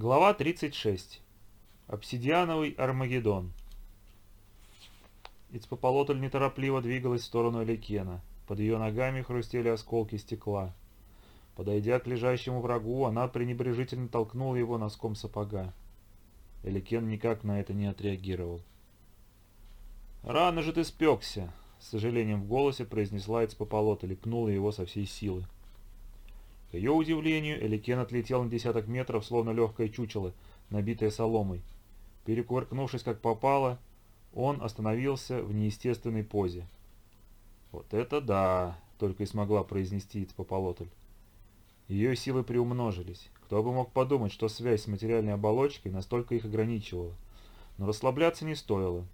Глава 36. Обсидиановый Армагеддон. Ицпополотль неторопливо двигалась в сторону Эликена. Под ее ногами хрустели осколки стекла. Подойдя к лежащему врагу, она пренебрежительно толкнула его носком сапога. Эликен никак на это не отреагировал. «Рано же ты спекся!» — с сожалением в голосе произнесла Ицпополотль и пнула его со всей силы. К ее удивлению, Эликен отлетел на десяток метров, словно легкое чучело, набитое соломой. Перекувыркнувшись как попало, он остановился в неестественной позе. «Вот это да!» — только и смогла произнести Ицпополотль. Ее силы приумножились. Кто бы мог подумать, что связь с материальной оболочкой настолько их ограничивала. Но расслабляться не стоило.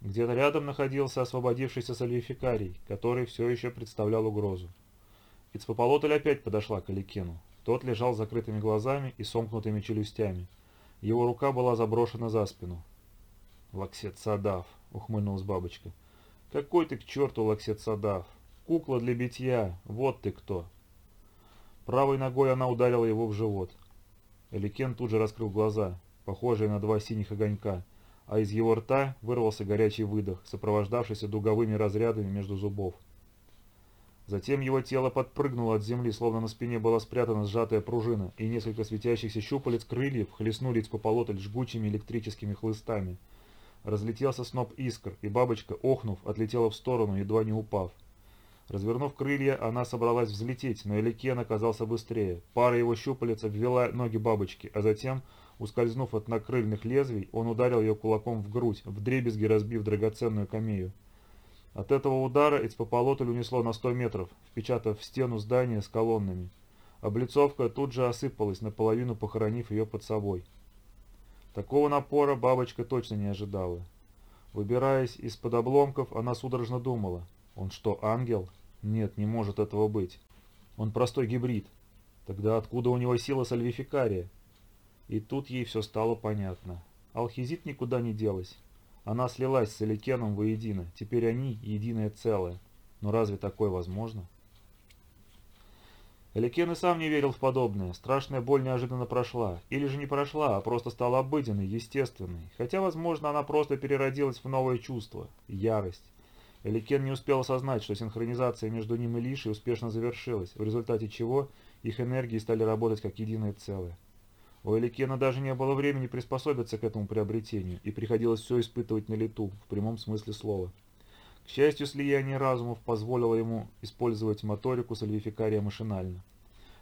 Где-то рядом находился освободившийся сальвификарий, который все еще представлял угрозу. Ицпапалотль опять подошла к Аликену. Тот лежал с закрытыми глазами и сомкнутыми челюстями. Его рука была заброшена за спину. «Лаксет Садав», — ухмыльнулась бабочка. «Какой ты к черту, Лаксет Садав? Кукла для битья, вот ты кто!» Правой ногой она ударила его в живот. Аликен тут же раскрыл глаза, похожие на два синих огонька, а из его рта вырвался горячий выдох, сопровождавшийся дуговыми разрядами между зубов. Затем его тело подпрыгнуло от земли, словно на спине была спрятана сжатая пружина, и несколько светящихся щупалец крыльев хлестнули Ицпополотль жгучими электрическими хлыстами. Разлетелся сноп искр, и бабочка, охнув, отлетела в сторону, едва не упав. Развернув крылья, она собралась взлететь, но Эликен оказался быстрее. Пара его щупалец обвела ноги бабочки, а затем, ускользнув от накрыльных лезвий, он ударил ее кулаком в грудь, вдребезги разбив драгоценную камею. От этого удара Ицпополотль унесло на 100 метров, впечатав в стену здания с колоннами. Облицовка тут же осыпалась, наполовину похоронив ее под собой. Такого напора бабочка точно не ожидала. Выбираясь из-под обломков, она судорожно думала. Он что, ангел? Нет, не может этого быть. Он простой гибрид. Тогда откуда у него сила сальвификария? И тут ей все стало понятно. Алхизит никуда не делась. Она слилась с Эликеном воедино. Теперь они единое целое. Но разве такое возможно? Эликен и сам не верил в подобное. Страшная боль неожиданно прошла. Или же не прошла, а просто стала обыденной, естественной. Хотя, возможно, она просто переродилась в новое чувство – ярость. Эликен не успел осознать, что синхронизация между ним и Лишей успешно завершилась, в результате чего их энергии стали работать как единое целое. У Эликена даже не было времени приспособиться к этому приобретению, и приходилось все испытывать на лету, в прямом смысле слова. К счастью, слияние разумов позволило ему использовать моторику сальвификария машинально.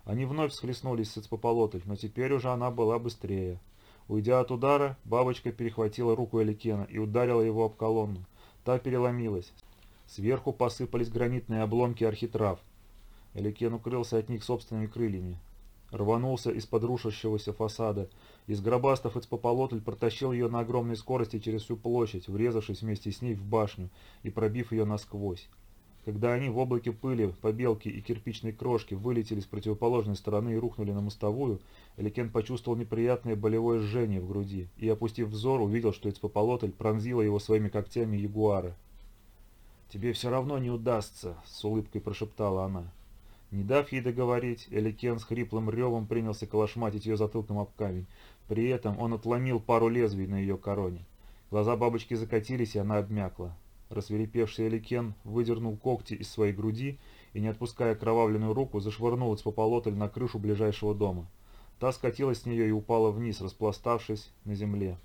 Они вновь схлестнулись с Эцпополотль, но теперь уже она была быстрее. Уйдя от удара, бабочка перехватила руку Эликена и ударила его об колонну. Та переломилась. Сверху посыпались гранитные обломки архитрав. Эликен укрылся от них собственными крыльями рванулся из-под рушащегося фасада. Из гробастов Эцпополотль протащил ее на огромной скорости через всю площадь, врезавшись вместе с ней в башню и пробив ее насквозь. Когда они в облаке пыли, побелки и кирпичной крошки вылетели с противоположной стороны и рухнули на мостовую, Эликен почувствовал неприятное болевое жжение в груди и, опустив взор, увидел, что Эцпополотль пронзила его своими когтями ягуара. «Тебе все равно не удастся», — с улыбкой прошептала она. Не дав ей договорить, Эликен с хриплым ревом принялся колошматить ее затылком об камень. При этом он отломил пару лезвий на ее короне. Глаза бабочки закатились, и она обмякла. Рассверепевший Эликен выдернул когти из своей груди и, не отпуская кровавленную руку, зашвырнул Ицпополотль на крышу ближайшего дома. Та скатилась с нее и упала вниз, распластавшись на земле.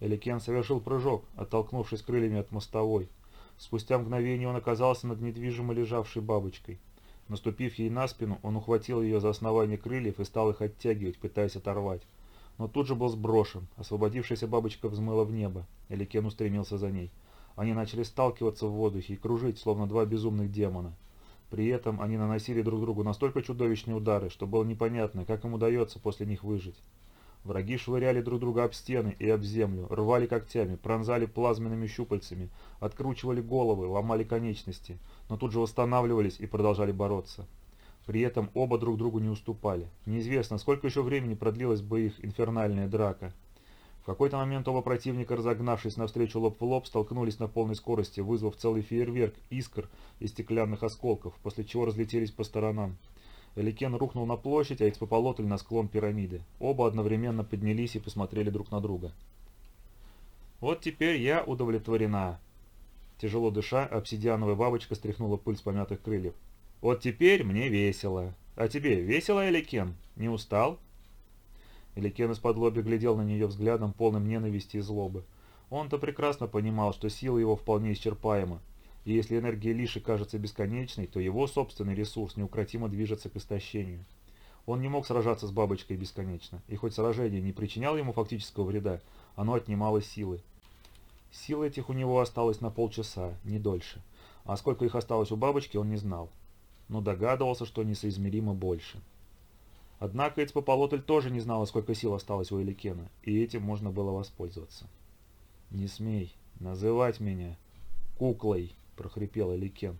Эликен совершил прыжок, оттолкнувшись крыльями от мостовой. Спустя мгновение он оказался над недвижимо лежавшей бабочкой. Наступив ей на спину, он ухватил ее за основание крыльев и стал их оттягивать, пытаясь оторвать. Но тут же был сброшен. Освободившаяся бабочка взмыла в небо. Эликен устремился за ней. Они начали сталкиваться в воздухе и кружить, словно два безумных демона. При этом они наносили друг другу настолько чудовищные удары, что было непонятно, как им удается после них выжить. Враги швыряли друг друга об стены и об землю, рвали когтями, пронзали плазменными щупальцами, откручивали головы, ломали конечности, но тут же восстанавливались и продолжали бороться. При этом оба друг другу не уступали. Неизвестно, сколько еще времени продлилась бы их инфернальная драка. В какой-то момент оба противника, разогнавшись навстречу лоб в лоб, столкнулись на полной скорости, вызвав целый фейерверк искр и стеклянных осколков, после чего разлетелись по сторонам. Эликен рухнул на площадь, а Ицпополотль на склон пирамиды. Оба одновременно поднялись и посмотрели друг на друга. «Вот теперь я удовлетворена». Тяжело дыша, обсидиановая бабочка стряхнула пыль с помятых крыльев. «Вот теперь мне весело. А тебе весело, Эликен? Не устал?» Эликен из-под лоби глядел на нее взглядом, полным ненависти и злобы. Он-то прекрасно понимал, что сила его вполне исчерпаема, и если энергия Лиши кажется бесконечной, то его собственный ресурс неукротимо движется к истощению. Он не мог сражаться с бабочкой бесконечно, и хоть сражение не причиняло ему фактического вреда, оно отнимало силы. Силы этих у него осталось на полчаса, не дольше, а сколько их осталось у бабочки, он не знал, но догадывался, что несоизмеримо больше. Однако Эцпополотль тоже не знала, сколько сил осталось у Эликена, и этим можно было воспользоваться. «Не смей называть меня куклой», — прохрипела Ликен.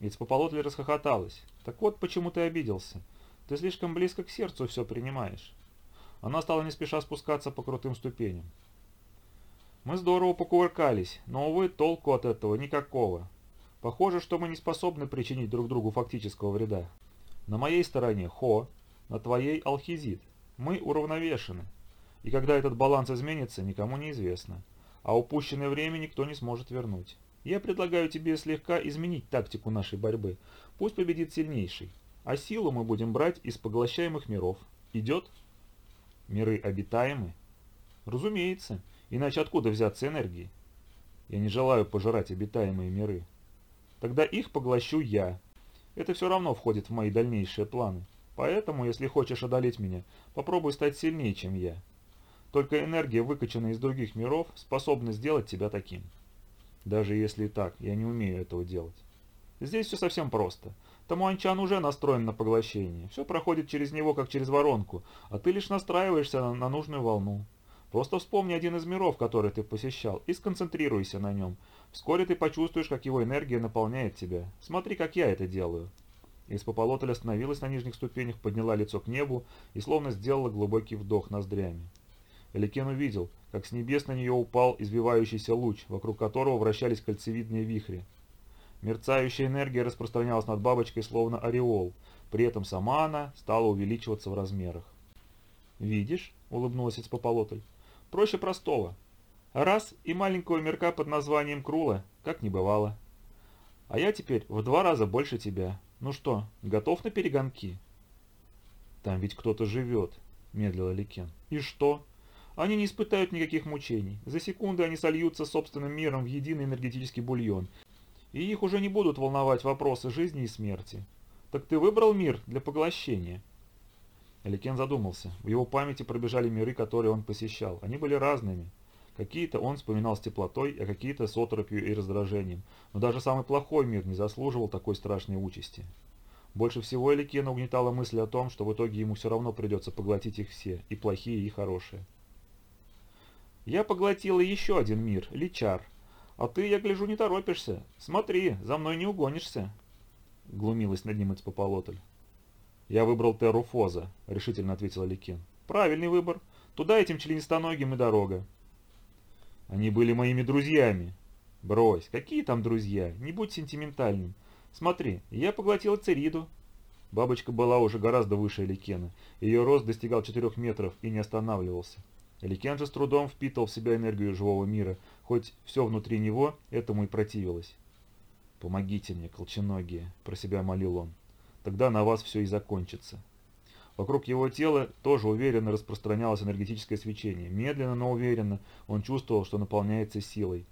Ицпополотли расхохоталась. «Так вот, почему ты обиделся. Ты слишком близко к сердцу все принимаешь». Она стала не спеша спускаться по крутым ступеням. Мы здорово покувыркались, но, увы, толку от этого никакого. Похоже, что мы не способны причинить друг другу фактического вреда. На моей стороне Хо, на твоей Алхизит. Мы уравновешены. И когда этот баланс изменится, никому не известно. А упущенное время никто не сможет вернуть. Я предлагаю тебе слегка изменить тактику нашей борьбы. Пусть победит сильнейший. А силу мы будем брать из поглощаемых миров. Идет? Миры обитаемы? Разумеется. Иначе откуда взяться энергии? Я не желаю пожирать обитаемые миры. Тогда их поглощу я. Это все равно входит в мои дальнейшие планы. Поэтому, если хочешь одолеть меня, попробуй стать сильнее, чем я. Только энергия, выкачанная из других миров, способна сделать тебя таким. Даже если и так, я не умею этого делать. Здесь все совсем просто. Тамуанчан уже настроен на поглощение. Все проходит через него, как через воронку, а ты лишь настраиваешься на, на нужную волну. Просто вспомни один из миров, который ты посещал, и сконцентрируйся на нем. Вскоре ты почувствуешь, как его энергия наполняет тебя. Смотри, как я это делаю. Испополотль остановилась на нижних ступенях, подняла лицо к небу и словно сделала глубокий вдох ноздрями. Эликен увидел, как с небес на нее упал избивающийся луч, вокруг которого вращались кольцевидные вихри. Мерцающая энергия распространялась над бабочкой словно ореол, при этом сама она стала увеличиваться в размерах. «Видишь?» — улыбнулась Эцпополотль. «Проще простого. Раз и маленького мирка под названием Крула, как не бывало. А я теперь в два раза больше тебя. Ну что, готов на перегонки?» «Там ведь кто-то живет», — медлил Ликен. «И что?» Они не испытают никаких мучений. За секунды они сольются собственным миром в единый энергетический бульон. И их уже не будут волновать вопросы жизни и смерти. Так ты выбрал мир для поглощения? Эликен задумался. В его памяти пробежали миры, которые он посещал. Они были разными. Какие-то он вспоминал с теплотой, а какие-то с оторопью и раздражением. Но даже самый плохой мир не заслуживал такой страшной участи. Больше всего Эликена угнетала мысль о том, что в итоге ему все равно придется поглотить их все, и плохие, и хорошие. Я поглотила еще один мир, Личар. А ты, я гляжу, не торопишься. Смотри, за мной не угонишься. Глумилась над ним Эцпополотль. Я выбрал Терру Фоза, решительно ответил Ликин. Правильный выбор. Туда этим членистоногим и дорога. Они были моими друзьями. Брось, какие там друзья? Не будь сентиментальным. Смотри, я поглотил Цериду. Бабочка была уже гораздо выше Ликена. Ее рост достигал 4 метров и не останавливался. Эликен же с трудом впитывал в себя энергию живого мира, хоть все внутри него этому и противилось. «Помогите мне, колченогие», — про себя молил он. «Тогда на вас все и закончится». Вокруг его тела тоже уверенно распространялось энергетическое свечение. Медленно, но уверенно он чувствовал, что наполняется силой.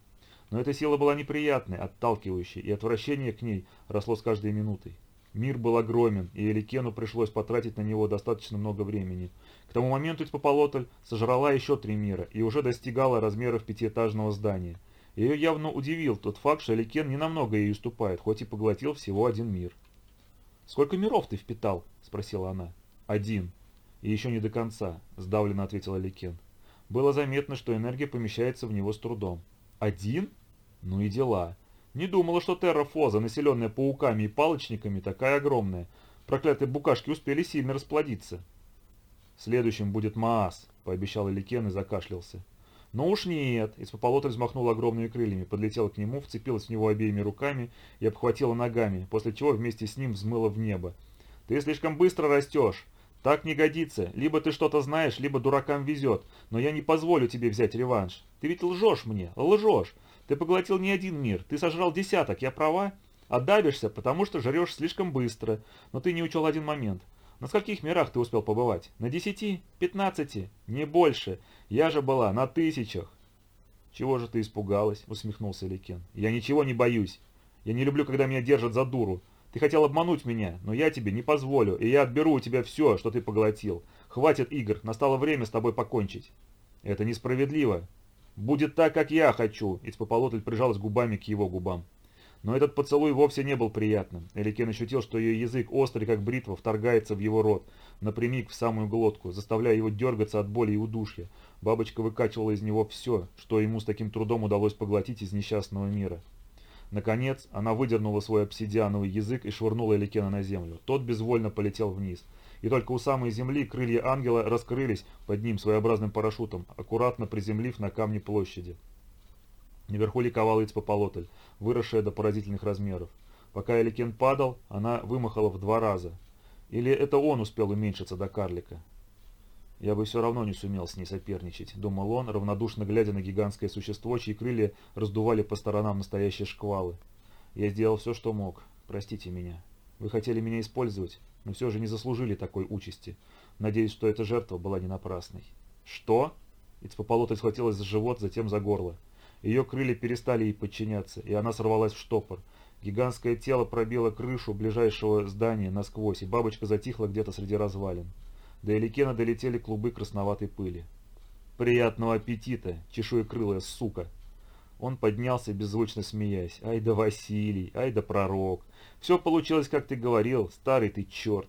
Но эта сила была неприятной, отталкивающей, и отвращение к ней росло с каждой минутой. Мир был огромен, и Эликену пришлось потратить на него достаточно много времени. К тому моменту Тьпополотль сожрала еще три мира и уже достигала размеров пятиэтажного здания. Ее явно удивил тот факт, что Эликен не намного ей уступает, хоть и поглотил всего один мир. «Сколько миров ты впитал?» – спросила она. «Один. И еще не до конца», – сдавленно ответил Эликен. Было заметно, что энергия помещается в него с трудом. «Один? Ну и дела. Не думала, что Терра Фоза, населенная пауками и палочниками, такая огромная. Проклятые букашки успели сильно расплодиться». «Следующим будет Маас», — пообещал Эликен и закашлялся. «Ну уж нет!» — Испополотль взмахнула огромными крыльями, подлетела к нему, вцепилась в него обеими руками и обхватила ногами, после чего вместе с ним взмыла в небо. Ты слишком быстро растешь. Так не годится. Либо ты что-то знаешь, либо дуракам везет. Но я не позволю тебе взять реванш. Ты ведь лжешь мне, лжешь. Ты поглотил не один мир, ты сожрал десяток, я права? А давишься, потому что жрешь слишком быстро. Но ты не учел один момент. На скольких мирах ты успел побывать? На десяти? Пятнадцати? Не больше. Я же была на тысячах. «Чего же ты испугалась?» — усмехнулся Ликен. «Я ничего не боюсь. Я не люблю, когда меня держат за дуру. Ты хотел обмануть меня, но я тебе не позволю, и я отберу у тебя все, что ты поглотил. Хватит игр, настало время с тобой покончить». «Это несправедливо. Будет так, как я хочу», — Ицпополотль прижалась губами к его губам. Но этот поцелуй вовсе не был приятным. Эликен ощутил, что ее язык, острый как бритва, вторгается в его рот, напрямик в самую глотку, заставляя его дергаться от боли и удушья. Бабочка выкачивала из него все, что ему с таким трудом удалось поглотить из несчастного мира. Наконец, она выдернула свой обсидиановый язык и швырнула Эликена на землю. Тот безвольно полетел вниз. И только у самой земли крылья ангела раскрылись под ним своеобразным парашютом, аккуратно приземлив на камне площади. Наверху ликовал Ицпополотль, выросшая до поразительных размеров. Пока Эликен падал, она вымахала в два раза. Или это он успел уменьшиться до карлика? Я бы все равно не сумел с ней соперничать, думал он, равнодушно глядя на гигантское существо, чьи крылья раздували по сторонам настоящие шквалы. Я сделал все, что мог. Простите меня. Вы хотели меня использовать, но все же не заслужили такой участи. Надеюсь, что эта жертва была не напрасной. Что? Ицпополотль схватилась за живот, затем за горло. Ее крылья перестали ей подчиняться, и она сорвалась в штопор. Гигантское тело пробило крышу ближайшего здания насквозь, и бабочка затихла где-то среди развалин. До Эликена долетели клубы красноватой пыли. «Приятного аппетита, чешуекрылая сука!» Он поднялся, беззвучно смеясь. «Ай да Василий, ай да пророк! Все получилось, как ты говорил, старый ты черт!»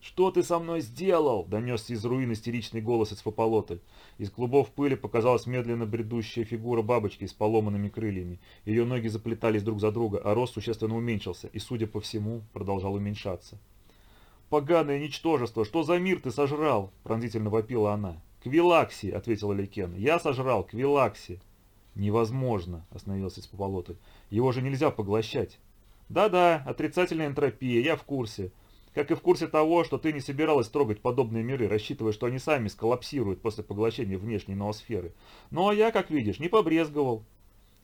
«Что ты со мной сделал?» – донесся из руин истеричный голос из Фополотль. Из клубов пыли показалась медленно бредущая фигура бабочки с поломанными крыльями. Ее ноги заплетались друг за друга, а рост существенно уменьшился и, судя по всему, продолжал уменьшаться. «Поганое ничтожество! Что за мир ты сожрал?» – пронзительно вопила она. «Квилакси!» – ответила Лейкен. «Я сожрал Квилакси!» «Невозможно!» – остановился Спополотль. «Его же нельзя поглощать!» «Да-да, отрицательная энтропия, я в курсе. Как и в курсе того, что ты не собиралась трогать подобные миры, рассчитывая, что они сами сколлапсируют после поглощения внешней ноосферы. А я, как видишь, не побрезговал».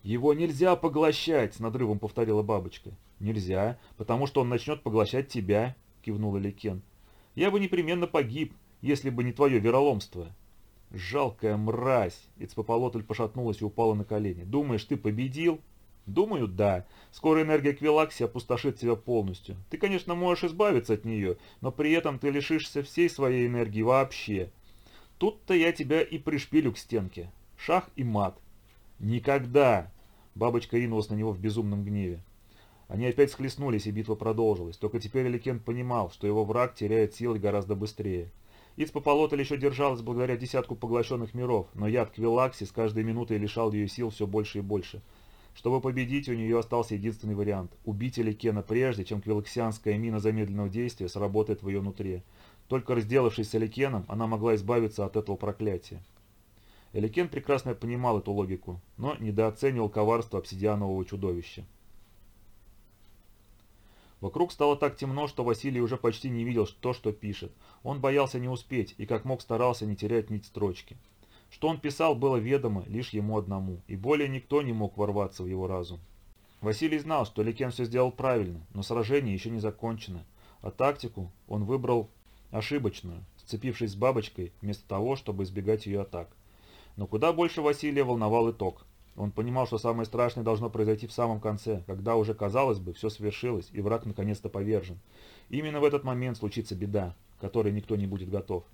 «Его нельзя поглощать!» – с надрывом повторила бабочка. «Нельзя, потому что он начнет поглощать тебя кивнул Эликен. «Я бы непременно погиб, если бы не твое вероломство». «Жалкая мразь!» Ицпополотль пошатнулась и упала на колени. «Думаешь, ты победил?» «Думаю, да. Скоро энергия Квилакси опустошит тебя полностью. Ты, конечно, можешь избавиться от нее, но при этом ты лишишься всей своей энергии вообще. Тут-то я тебя и пришпилю к стенке. Шах и мат». «Никогда!» Бабочка ринулась на него в безумном гневе. Они опять схлестнулись, и битва продолжилась. Только теперь Эликен понимал, что его враг теряет силы гораздо быстрее. Ицпополотль еще держалась благодаря десятку поглощенных миров, но яд Квилакси с каждой минутой лишал ее сил все больше и больше. Чтобы победить, у нее остался единственный вариант – убить Эликена прежде, чем квилаксианская мина замедленного действия сработает в ее нутре. Только разделавшись с Эликеном, она могла избавиться от этого проклятия. Эликен прекрасно понимал эту логику, но недооценивал коварство обсидианового чудовища. Вокруг стало так темно, что Василий уже почти не видел то, что пишет. Он боялся не успеть и как мог старался не терять нить строчки. Что он писал, было ведомо лишь ему одному, и более никто не мог ворваться в его разум. Василий знал, что Ликен все сделал правильно, но сражение еще не закончено, а тактику он выбрал ошибочную, сцепившись с бабочкой, вместо того, чтобы избегать ее атак. Но куда больше Василия волновал итог. Он понимал, что самое страшное должно произойти в самом конце, когда уже, казалось бы, все свершилось, и враг наконец-то повержен. Именно в этот момент случится беда, к которой никто не будет готов.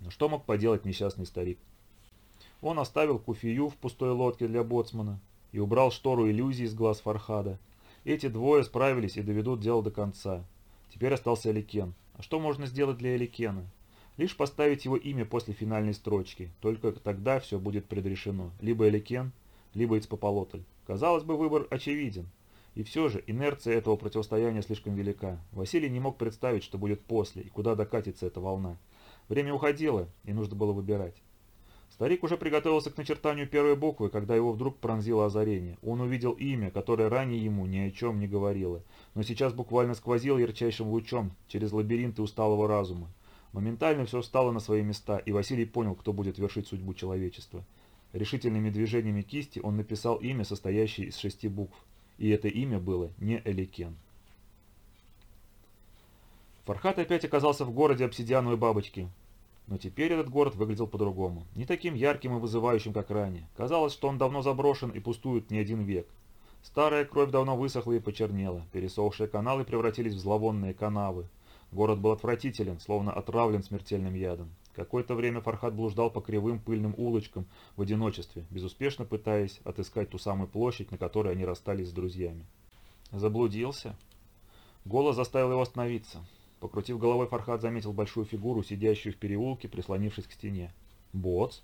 Но что мог поделать несчастный старик? Он оставил Куфию в пустой лодке для боцмана и убрал штору иллюзии из глаз Фархада. Эти двое справились и доведут дело до конца. Теперь остался Эликен. А что можно сделать для Эликена? Лишь поставить его имя после финальной строчки, только тогда все будет предрешено. Либо Эликен, либо Ицпополотль. Казалось бы, выбор очевиден. И все же инерция этого противостояния слишком велика. Василий не мог представить, что будет после и куда докатится эта волна. Время уходило, и нужно было выбирать. Старик уже приготовился к начертанию первой буквы, когда его вдруг пронзило озарение. Он увидел имя, которое ранее ему ни о чем не говорило, но сейчас буквально сквозило ярчайшим лучом через лабиринты усталого разума. Моментально все встало на свои места, и Василий понял, кто будет вершить судьбу человечества. Решительными движениями кисти он написал имя, состоящее из шести букв, и это имя было не Эликен. Фархат опять оказался в городе обсидиановой бабочки. Но теперь этот город выглядел по-другому. Не таким ярким и вызывающим, как ранее. Казалось, что он давно заброшен и пустует не один век. Старая кровь давно высохла и почернела. Пересохшие каналы превратились в зловонные канавы. Город был отвратителен, словно отравлен смертельным ядом. Какое-то время Фархат блуждал по кривым пыльным улочкам в одиночестве, безуспешно пытаясь отыскать ту самую площадь, на которой они расстались с друзьями. Заблудился. Голос заставил его остановиться. Покрутив головой, Фархад заметил большую фигуру, сидящую в переулке, прислонившись к стене. «Боц!»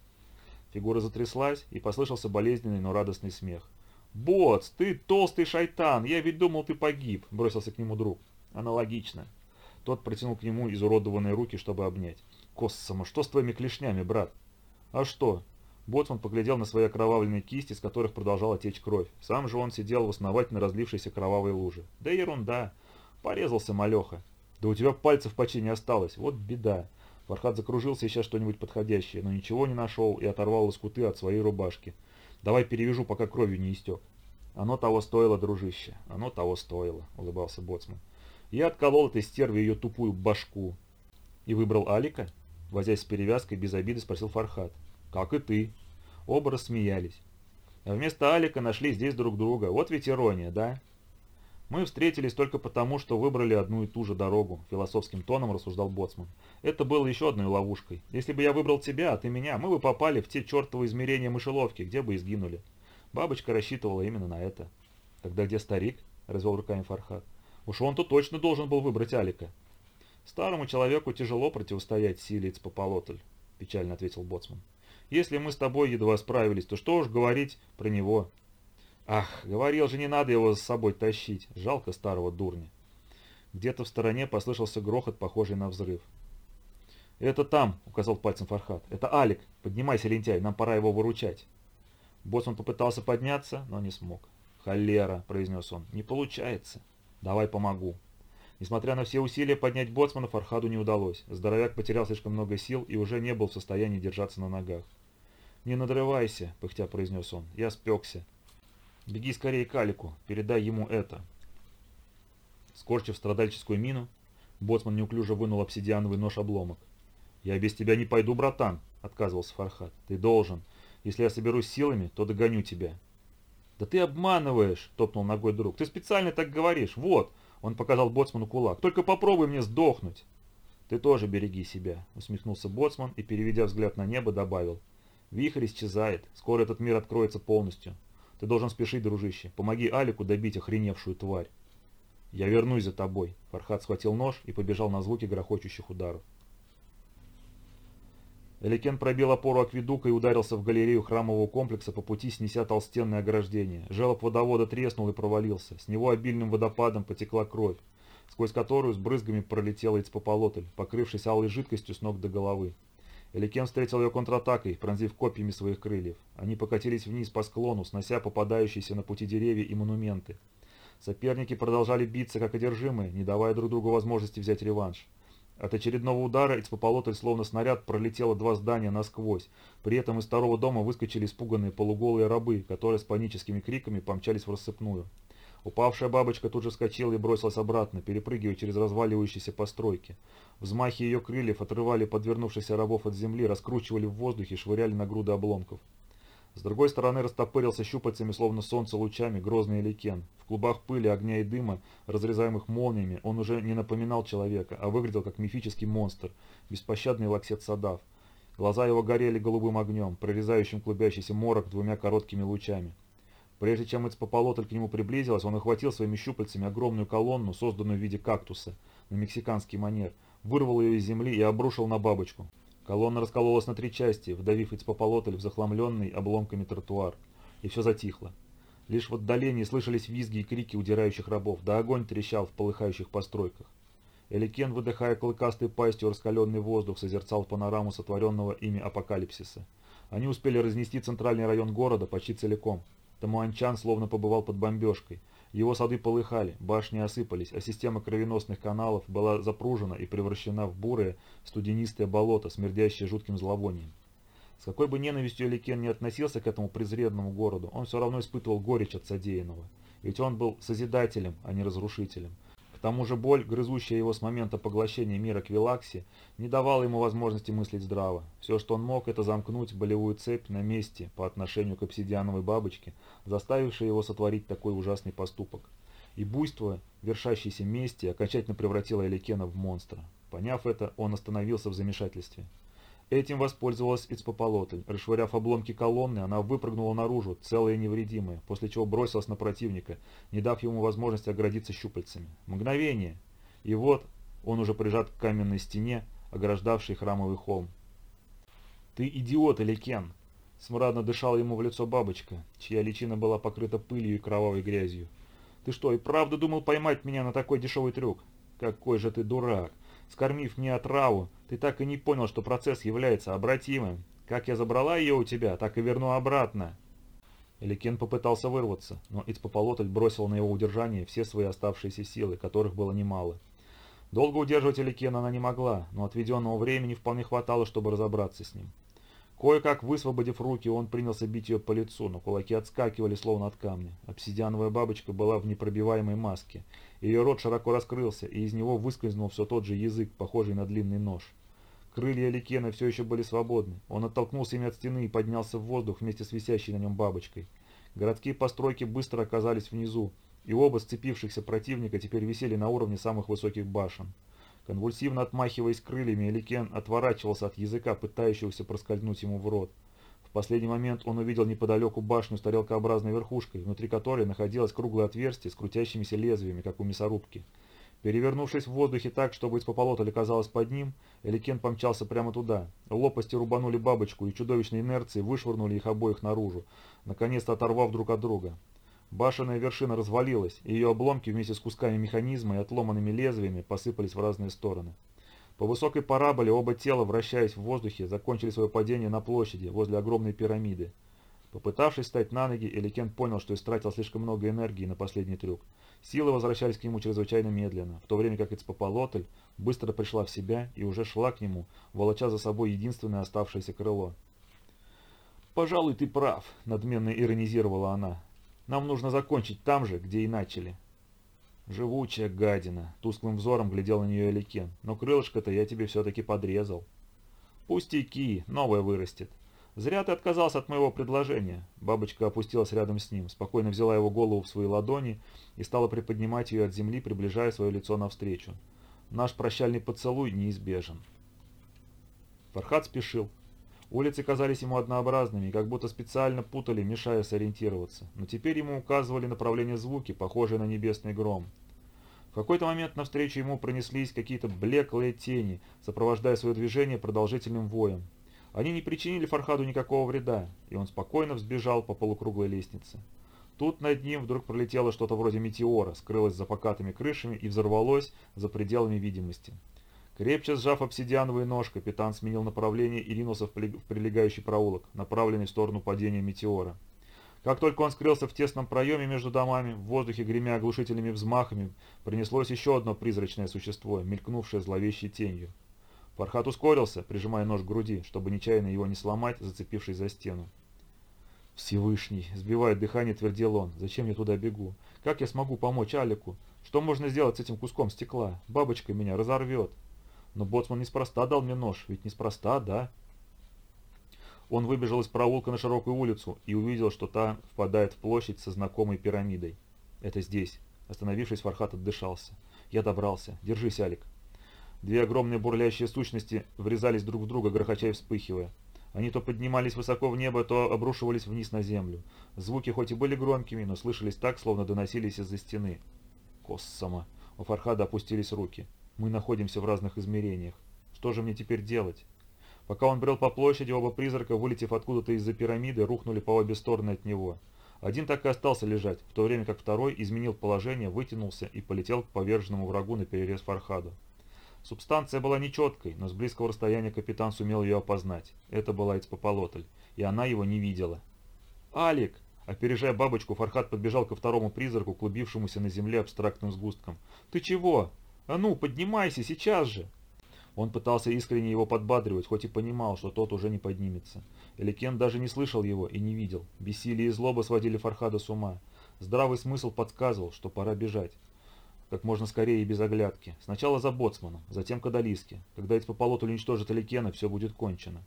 Фигура затряслась, и послышался болезненный, но радостный смех. «Боц, ты толстый шайтан! Я ведь думал, ты погиб!» – бросился к нему друг. «Аналогично». Тот протянул к нему изуродованные руки, чтобы обнять. «Коссома, что с твоими клешнями, брат?» «А что?» Боцман поглядел на свои окровавленные кисти, с которых продолжала течь кровь. Сам же он сидел в основательно разлившейся кровавой луже. «Да ерунда! Порезался малеха. Да у тебя пальцев почти не осталось. Вот беда. Фархад закружился, ища что-нибудь подходящее, но ничего не нашел и оторвал лоскуты от своей рубашки. Давай перевяжу, пока кровью не истек. Оно того стоило, дружище. Оно того стоило, улыбался Боцман. Я отколол этой стерве ее тупую башку. И выбрал Алика? Возясь с перевязкой, без обиды спросил Фархад. Как и ты. Оба рассмеялись. А вместо Алика нашли здесь друг друга. Вот ведь ирония, да? «Мы встретились только потому, что выбрали одну и ту же дорогу», – философским тоном рассуждал Боцман. «Это было еще одной ловушкой. Если бы я выбрал тебя, а ты меня, мы бы попали в те чертовы измерения мышеловки, где бы и сгинули. Бабочка рассчитывала именно на это». «Тогда где старик?» – развел руками Фархад. «Уж он-то точно должен был выбрать Алика». «Старому человеку тяжело противостоять силе Ицпополотль», – печально ответил Боцман. «Если мы с тобой едва справились, то что уж говорить про него. Ах, говорил же, не надо его с собой тащить. Жалко старого дурня. Где-то в стороне послышался грохот, похожий на взрыв. «Это там», — указал пальцем Фархат. «Это Алик. Поднимайся, лентяй, нам пора его выручать». Боссман попытался подняться, но не смог. «Холера», — произнес он, — «не получается. Давай помогу». Несмотря на все усилия поднять боцмана, Фархаду не удалось. Здоровяк потерял слишком много сил и уже не был в состоянии держаться на ногах. «Не надрывайся», — пыхтя произнес он, — «я спекся. Беги скорее к Алику, передай ему это. Скорчив страдальческую мину, боцман неуклюже вынул обсидиановый нож-обломок. «Я без тебя не пойду, братан», — отказывался Фархат. «Ты должен. Если я соберусь силами, то догоню тебя». «Да ты обманываешь», — топнул ногой друг. «Ты специально так говоришь. Вот», — он показал боцману кулак. «Только попробуй мне сдохнуть». «Ты тоже береги себя», — усмехнулся боцман и, переведя взгляд на небо, добавил. «Вихрь исчезает. Скоро этот мир откроется полностью. Ты должен спешить, дружище. Помоги Алику добить охреневшую тварь. Я вернусь за тобой. Фархат схватил нож и побежал на звуки грохочущих ударов. Эликен пробил опору акведука и ударился в галерею храмового комплекса по пути, снеся толстенное ограждение. Желоб водовода треснул и провалился. С него обильным водопадом потекла кровь, сквозь которую с брызгами пролетела Ицпополотль, покрывшись алой жидкостью с ног до головы. Эликен встретил ее контратакой, пронзив копьями своих крыльев. Они покатились вниз по склону, снося попадающиеся на пути деревья и монументы. Соперники продолжали биться, как одержимые, не давая друг другу возможности взять реванш. От очередного удара из пополотль словно снаряд пролетело два здания насквозь. При этом из второго дома выскочили испуганные полуголые рабы, которые с паническими криками помчались в рассыпную. Упавшая бабочка тут же вскочила и бросилась обратно, перепрыгивая через разваливающиеся постройки. Взмахи ее крыльев отрывали подвернувшихся рабов от земли, раскручивали в воздухе и швыряли на груды обломков. С другой стороны растопырился щупальцами, словно солнце лучами, грозный ликен. В клубах пыли, огня и дыма, разрезаемых молниями, он уже не напоминал человека, а выглядел как мифический монстр, беспощадный лаксет садав. Глаза его горели голубым огнем, прорезающим клубящийся морок двумя короткими лучами. Прежде чем Эцпополотль к нему приблизилась, он охватил своими щупальцами огромную колонну, созданную в виде кактуса, на мексиканский манер, вырвал ее из земли и обрушил на бабочку. Колонна раскололась на три части, вдавив Эцпополотль в захламленный обломками тротуар. И все затихло. Лишь в отдалении слышались визги и крики удирающих рабов, да огонь трещал в полыхающих постройках. Эликен, выдыхая клыкастой пастью раскаленный воздух, созерцал панораму сотворенного ими апокалипсиса. Они успели разнести центральный район города почти целиком. Тамуанчан словно побывал под бомбежкой. Его сады полыхали, башни осыпались, а система кровеносных каналов была запружена и превращена в бурое, студенистое болото, смердящее жутким зловонием. С какой бы ненавистью Эликен не относился к этому презренному городу, он все равно испытывал горечь от содеянного. Ведь он был созидателем, а не разрушителем. К тому же боль, грызущая его с момента поглощения мира Квилакси, не давала ему возможности мыслить здраво. Все, что он мог, это замкнуть болевую цепь на месте по отношению к обсидиановой бабочке, заставившей его сотворить такой ужасный поступок. И буйство, вершащейся мести, окончательно превратило Эликена в монстра. Поняв это, он остановился в замешательстве. Этим воспользовалась Ицпополотль. Расшвыряв обломки колонны, она выпрыгнула наружу, целая и невредимая, после чего бросилась на противника, не дав ему возможности оградиться щупальцами. Мгновение! И вот он уже прижат к каменной стене, ограждавшей храмовый холм. «Ты идиот, Эликен!» Смрадно дышала ему в лицо бабочка, чья личина была покрыта пылью и кровавой грязью. «Ты что, и правда думал поймать меня на такой дешевый трюк? Какой же ты дурак! Скормив мне отраву, ты так и не понял, что процесс является обратимым. Как я забрала ее у тебя, так и верну обратно». Эликен попытался вырваться, но Ицпополотль бросил на его удержание все свои оставшиеся силы, которых было немало. Долго удерживать Эликена она не могла, но отведенного времени вполне хватало, чтобы разобраться с ним. Кое-как высвободив руки, он принялся бить ее по лицу, но кулаки отскакивали словно от камня. Обсидиановая бабочка была в непробиваемой маске. Ее рот широко раскрылся, и из него выскользнул все тот же язык, похожий на длинный нож. Крылья Ликена все еще были свободны. Он оттолкнулся ими от стены и поднялся в воздух вместе с висящей на нем бабочкой. Городские постройки быстро оказались внизу, и оба сцепившихся противника теперь висели на уровне самых высоких башен. Конвульсивно отмахиваясь крыльями, Эликен отворачивался от языка, пытающегося проскользнуть ему в рот. В последний момент он увидел неподалеку башню с тарелкообразной верхушкой, внутри которой находилось круглое отверстие с крутящимися лезвиями, как у мясорубки. Перевернувшись в воздухе так, чтобы испополотль оказалось под ним, Эликен помчался прямо туда. Лопасти рубанули бабочку и чудовищной инерцией вышвырнули их обоих наружу, наконец-то оторвав друг от друга. Башенная вершина развалилась, и ее обломки вместе с кусками механизма и отломанными лезвиями посыпались в разные стороны. По высокой параболе оба тела, вращаясь в воздухе, закончили свое падение на площади возле огромной пирамиды. Попытавшись встать на ноги, Эликен понял, что истратил слишком много энергии на последний трюк. Силы возвращались к нему чрезвычайно медленно, в то время как Ицпополотль быстро пришла в себя и уже шла к нему, волоча за собой единственное оставшееся крыло. «Пожалуй, ты прав», — надменно иронизировала она. Нам нужно закончить там же, где и начали». «Живучая гадина!» — тусклым взором глядел на нее Эликен. «Но крылышко-то я тебе все-таки подрезал». «Пустяки, новое вырастет. Зря ты отказался от моего предложения». Бабочка опустилась рядом с ним, спокойно взяла его голову в свои ладони и стала приподнимать ее от земли, приближая свое лицо навстречу. «Наш прощальный поцелуй неизбежен». Фархат спешил. Улицы казались ему однообразными, как будто специально путали, мешая сориентироваться. Но теперь ему указывали направление звуки, похожие на небесный гром. В какой-то момент навстречу ему пронеслись какие-то блеклые тени, сопровождая свое движение продолжительным воем. Они не причинили Фархаду никакого вреда, и он спокойно взбежал по полукруглой лестнице. Тут над ним вдруг пролетело что-то вроде метеора, скрылось за покатыми крышами и взорвалось за пределами видимости. Крепче сжав обсидиановый нож, капитан сменил направление и ринулся в прилегающий проулок, направленный в сторону падения метеора. Как только он скрылся в тесном проеме между домами, в воздухе гремя оглушительными взмахами, принеслось еще одно призрачное существо, мелькнувшее зловещей тенью. Фархат ускорился, прижимая нож к груди, чтобы нечаянно его не сломать, зацепившись за стену. «Всевышний!» — сбивая дыхание, твердил он. «Зачем я туда бегу? Как я смогу помочь Алику? Что можно сделать с этим куском стекла? Бабочка меня разорвет!» Но боцман неспроста дал мне нож, ведь неспроста, да? Он выбежал из проулка на широкую улицу и увидел, что та впадает в площадь со знакомой пирамидой. Это здесь. Остановившись, Фархат отдышался. Я добрался. Держись, Алик. Две огромные бурлящие сущности врезались друг в друга, грохоча и вспыхивая. Они то поднимались высоко в небо, то обрушивались вниз на землю. Звуки хоть и были громкими, но слышались так, словно доносились из-за стены. Коссама. У Фархада опустились руки. Мы находимся в разных измерениях. Что же мне теперь делать? Пока он брел по площади, оба призрака, вылетев откуда-то из-за пирамиды, рухнули по обе стороны от него. Один так и остался лежать, в то время как второй изменил положение, вытянулся и полетел к поверженному врагу на перерез Фархаду. Субстанция была нечеткой, но с близкого расстояния капитан сумел ее опознать. Это была Эцпополотль, и она его не видела. «Алик!» Опережая бабочку, Фархат подбежал ко второму призраку, клубившемуся на земле абстрактным сгустком. «Ты чего? А ну, поднимайся, сейчас же!» Он пытался искренне его подбадривать, хоть и понимал, что тот уже не поднимется. Эликен даже не слышал его и не видел. Бессилие и злоба сводили Фархада с ума. Здравый смысл подсказывал, что пора бежать. Как можно скорее и без оглядки. Сначала за боцманом, затем к Адалиске. Когда Эцпополот уничтожит Эликена, все будет кончено.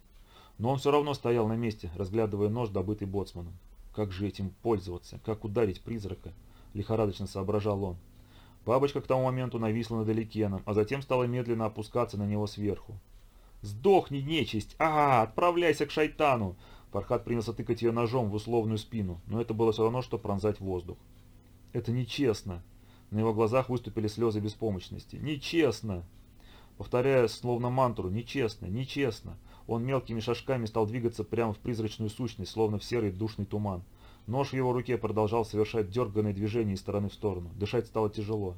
Но он все равно стоял на месте, разглядывая нож, добытый боцманом. Как же этим пользоваться? Как ударить призрака? Лихорадочно соображал он. Бабочка к тому моменту нависла над Эликеном, а затем стала медленно опускаться на него сверху. «Сдохни, нечисть! А, отправляйся к шайтану!» Фархат принялся тыкать ее ножом в условную спину, но это было все равно, что пронзать воздух. «Это нечестно!» На его глазах выступили слезы беспомощности. «Нечестно!» Повторяя словно мантру «Нечестно! Нечестно!» Он мелкими шажками стал двигаться прямо в призрачную сущность, словно в серый душный туман. Нож в его руке продолжал совершать дерганные движения из стороны в сторону. Дышать стало тяжело.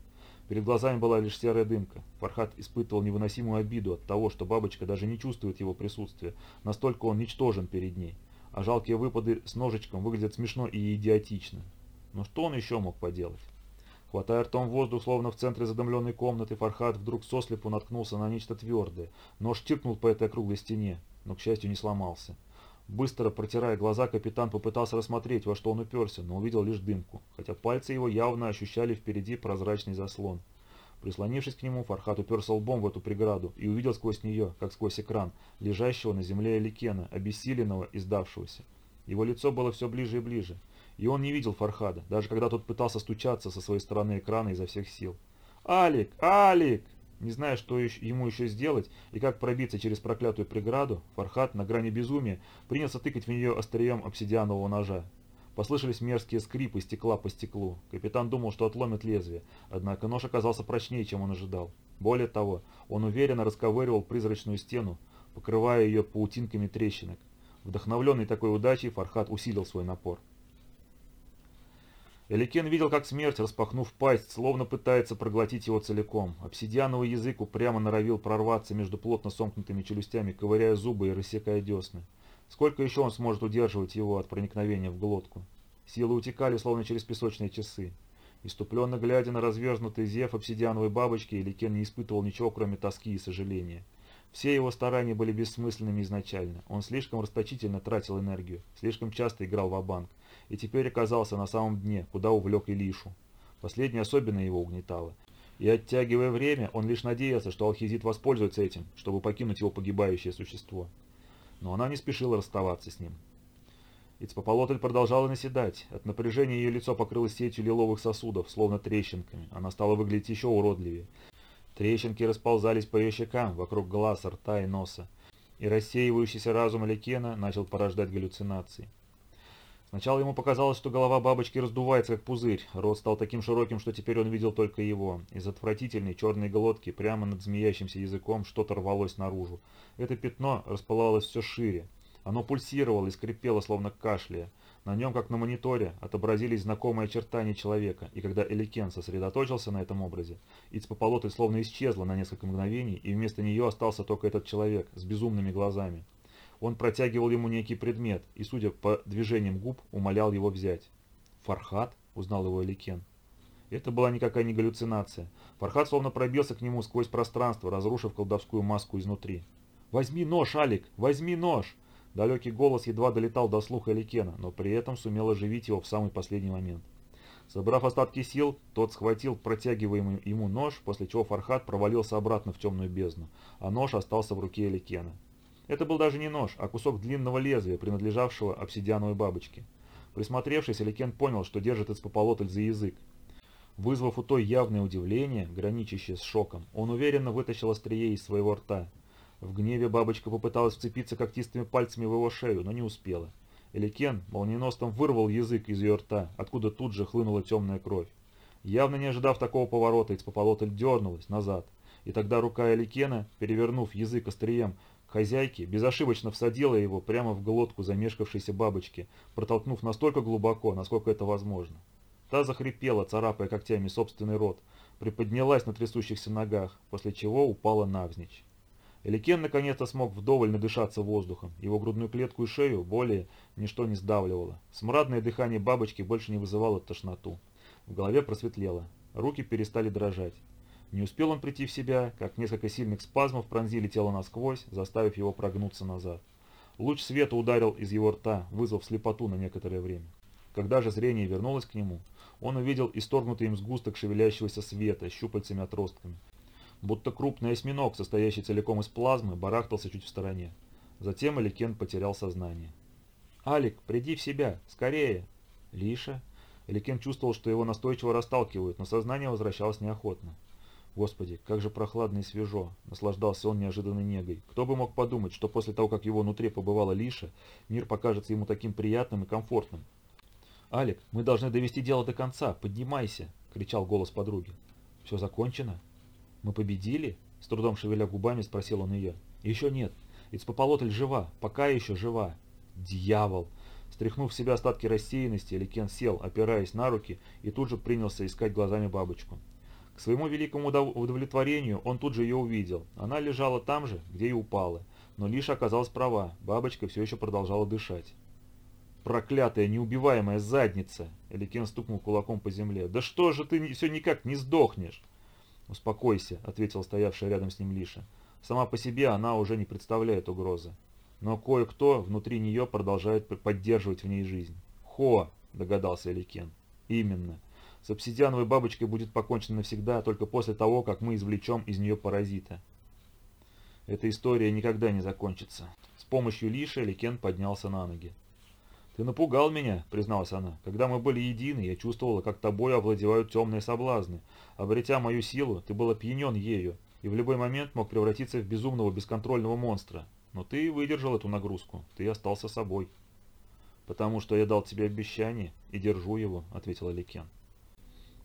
Перед глазами была лишь серая дымка. Фархат испытывал невыносимую обиду от того, что бабочка даже не чувствует его присутствия. Настолько он ничтожен перед ней. А жалкие выпады с ножичком выглядят смешно и идиотично. Но что он еще мог поделать? Хватая ртом воздух, словно в центре задымленной комнаты, Фархад вдруг сослепу наткнулся на нечто твердое. Нож чиркнул по этой круглой стене, но, к счастью, не сломался. Быстро протирая глаза, капитан попытался рассмотреть, во что он уперся, но увидел лишь дымку, хотя пальцы его явно ощущали впереди прозрачный заслон. Прислонившись к нему, Фархат уперся лбом в эту преграду и увидел сквозь нее, как сквозь экран, лежащего на земле Эликена, обессиленного и сдавшегося. Его лицо было все ближе и ближе. И он не видел Фархада, даже когда тот пытался стучаться со своей стороны экрана изо всех сил. «Алик! Алик!» Не зная, что ему еще сделать и как пробиться через проклятую преграду, Фархад на грани безумия принялся тыкать в нее острием обсидианового ножа. Послышались мерзкие скрипы стекла по стеклу. Капитан думал, что отломит лезвие, однако нож оказался прочнее, чем он ожидал. Более того, он уверенно расковыривал призрачную стену, покрывая ее паутинками трещинок. Вдохновленный такой удачей, Фархад усилил свой напор. Эликен видел, как смерть, распахнув пасть, словно пытается проглотить его целиком. Обсидиановый язык упрямо норовил прорваться между плотно сомкнутыми челюстями, ковыряя зубы и рассекая десны. Сколько еще он сможет удерживать его от проникновения в глотку? Силы утекали, словно через песочные часы. Иступленно глядя на разверзнутый зев обсидиановой бабочки, Эликен не испытывал ничего, кроме тоски и сожаления. Все его старания были бессмысленными изначально. Он слишком расточительно тратил энергию, слишком часто играл в банк и теперь оказался на самом дне, куда увлек Илишу. Последнее особенно его угнетало. И оттягивая время, он лишь надеялся, что Алхизит воспользуется этим, чтобы покинуть его погибающее существо. Но она не спешила расставаться с ним. Ицпополотль продолжала наседать. От напряжения ее лицо покрылось сетью лиловых сосудов, словно трещинками. Она стала выглядеть еще уродливее. Трещинки расползались по ее щекам, вокруг глаз, рта и носа. И рассеивающийся разум Аликена начал порождать галлюцинации. Сначала ему показалось, что голова бабочки раздувается, как пузырь. Рот стал таким широким, что теперь он видел только его. Из отвратительной черной глотки прямо над змеящимся языком что-то рвалось наружу. Это пятно расплывалось все шире. Оно пульсировало и скрипело, словно кашляя. На нем, как на мониторе, отобразились знакомые очертания человека, и когда Эликен сосредоточился на этом образе, Ицпополотль словно исчезла на несколько мгновений, и вместо нее остался только этот человек с безумными глазами. Он протягивал ему некий предмет и, судя по движениям губ, умолял его взять. «Фархат?» – узнал его Эликен. Это была никакая не галлюцинация. Фархат словно пробился к нему сквозь пространство, разрушив колдовскую маску изнутри. «Возьми нож, Алик! Возьми нож!» Далекий голос едва долетал до слуха Эликена, но при этом сумел оживить его в самый последний момент. Собрав остатки сил, тот схватил протягиваемый ему нож, после чего Фархат провалился обратно в темную бездну, а нож остался в руке Эликена. Это был даже не нож, а кусок длинного лезвия, принадлежавшего обсидиановой бабочке. Присмотревшись, Эликен понял, что держит Эцпополотль за язык. Вызвав у той явное удивление, граничащее с шоком, он уверенно вытащил острие из своего рта в гневе бабочка попыталась вцепиться когтистыми пальцами в его шею, но не успела. Эликен молниеносно вырвал язык из ее рта, откуда тут же хлынула темная кровь. Явно не ожидав такого поворота, Ицпополотль дернулась назад, и тогда рука Эликена, перевернув язык острием, хозяйки, безошибочно всадила его прямо в глотку замешкавшейся бабочки, протолкнув настолько глубоко, насколько это возможно. Та захрипела, царапая когтями собственный рот, приподнялась на трясущихся ногах, после чего упала навзничь. Эликен наконец-то смог вдоволь надышаться воздухом. Его грудную клетку и шею более ничто не сдавливало. Смрадное дыхание бабочки больше не вызывало тошноту. В голове просветлело. Руки перестали дрожать. Не успел он прийти в себя, как несколько сильных спазмов пронзили тело насквозь, заставив его прогнуться назад. Луч света ударил из его рта, вызвав слепоту на некоторое время. Когда же зрение вернулось к нему, он увидел исторгнутый им сгусток шевелящегося света щупальцами-отростками, будто крупный осьминог, состоящий целиком из плазмы, барахтался чуть в стороне. Затем Эликен потерял сознание. «Алик, приди в себя! Скорее!» «Лиша?» Эликен чувствовал, что его настойчиво расталкивают, но сознание возвращалось неохотно. Господи, как же прохладно и свежо, наслаждался он неожиданной негой. Кто бы мог подумать, что после того, как его внутри побывала Лиша, мир покажется ему таким приятным и комфортным. «Алик, мы должны довести дело до конца, поднимайся!» — кричал голос подруги. «Все закончено?» «Мы победили?» — с трудом шевеля губами спросил он ее. «Еще нет. Ицпополотль жива. Пока еще жива». «Дьявол!» Стряхнув в себя остатки рассеянности, Эликен сел, опираясь на руки, и тут же принялся искать глазами бабочку. К своему великому удовлетворению он тут же ее увидел. Она лежала там же, где и упала. Но лишь оказалась права, бабочка все еще продолжала дышать. «Проклятая, неубиваемая задница!» Эликен стукнул кулаком по земле. «Да что же ты все никак не сдохнешь?» «Успокойся», — ответил стоявший рядом с ним Лиша. «Сама по себе она уже не представляет угрозы. Но кое-кто внутри нее продолжает поддерживать в ней жизнь». «Хо!» — догадался Эликен. «Именно. С обсидиановой бабочкой будет покончено навсегда только после того, как мы извлечем из нее паразита. Эта история никогда не закончится». С помощью Лиши Эликен поднялся на ноги. «Ты напугал меня», — призналась она. «Когда мы были едины, я чувствовала, как тобой овладевают темные соблазны. Обретя мою силу, ты был опьянен ею, и в любой момент мог превратиться в безумного бесконтрольного монстра. Но ты выдержал эту нагрузку, ты остался собой». «Потому что я дал тебе обещание и держу его», — ответила Ликен.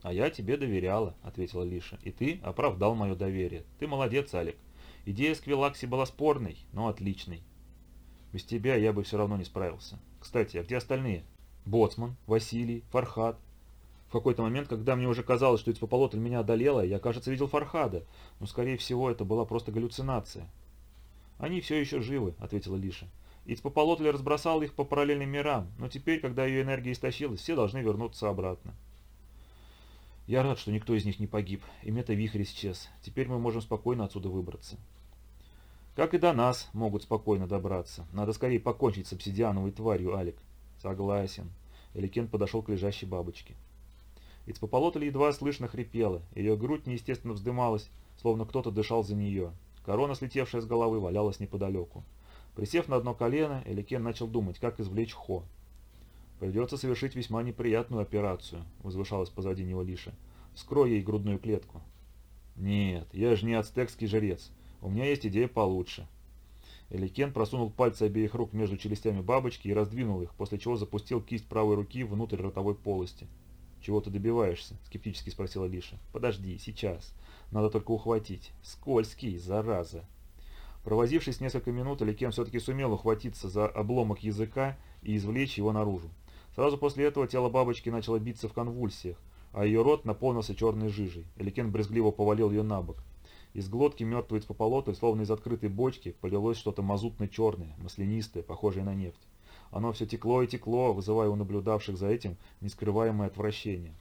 «А я тебе доверяла», — ответила Лиша, — «и ты оправдал мое доверие. Ты молодец, Алик. Идея с Квилакси была спорной, но отличной. Без тебя я бы все равно не справился. Кстати, а где остальные? Боцман, Василий, Фархад. В какой-то момент, когда мне уже казалось, что Ицпополотль меня одолела, я, кажется, видел Фархада, но, скорее всего, это была просто галлюцинация. «Они все еще живы», — ответила Лиша. Ицпополотль разбросал их по параллельным мирам, но теперь, когда ее энергия истощилась, все должны вернуться обратно. Я рад, что никто из них не погиб, и мета-вихрь исчез. Теперь мы можем спокойно отсюда выбраться. Как и до нас могут спокойно добраться. Надо скорее покончить с обсидиановой тварью, Алик. Согласен. Эликен подошел к лежащей бабочке. Ицпополотль едва слышно хрипела. Ее грудь неестественно вздымалась, словно кто-то дышал за нее. Корона, слетевшая с головы, валялась неподалеку. Присев на одно колено, Эликен начал думать, как извлечь Хо. «Придется совершить весьма неприятную операцию», — возвышалась позади него Лиша. «Скрой ей грудную клетку». «Нет, я же не ацтекский жрец. У меня есть идея получше». Эликен просунул пальцы обеих рук между челюстями бабочки и раздвинул их, после чего запустил кисть правой руки внутрь ротовой полости. «Чего ты добиваешься?» – скептически спросила Лиша. «Подожди, сейчас. Надо только ухватить. Скользкий, зараза!» Провозившись несколько минут, Эликен все-таки сумел ухватиться за обломок языка и извлечь его наружу. Сразу после этого тело бабочки начало биться в конвульсиях, а ее рот наполнился черной жижей. Эликен брезгливо повалил ее на бок. Из глотки мертвой цпополоты, словно из открытой бочки, полилось что-то мазутно-черное, маслянистое, похожее на нефть. Оно все текло и текло, вызывая у наблюдавших за этим нескрываемое отвращение.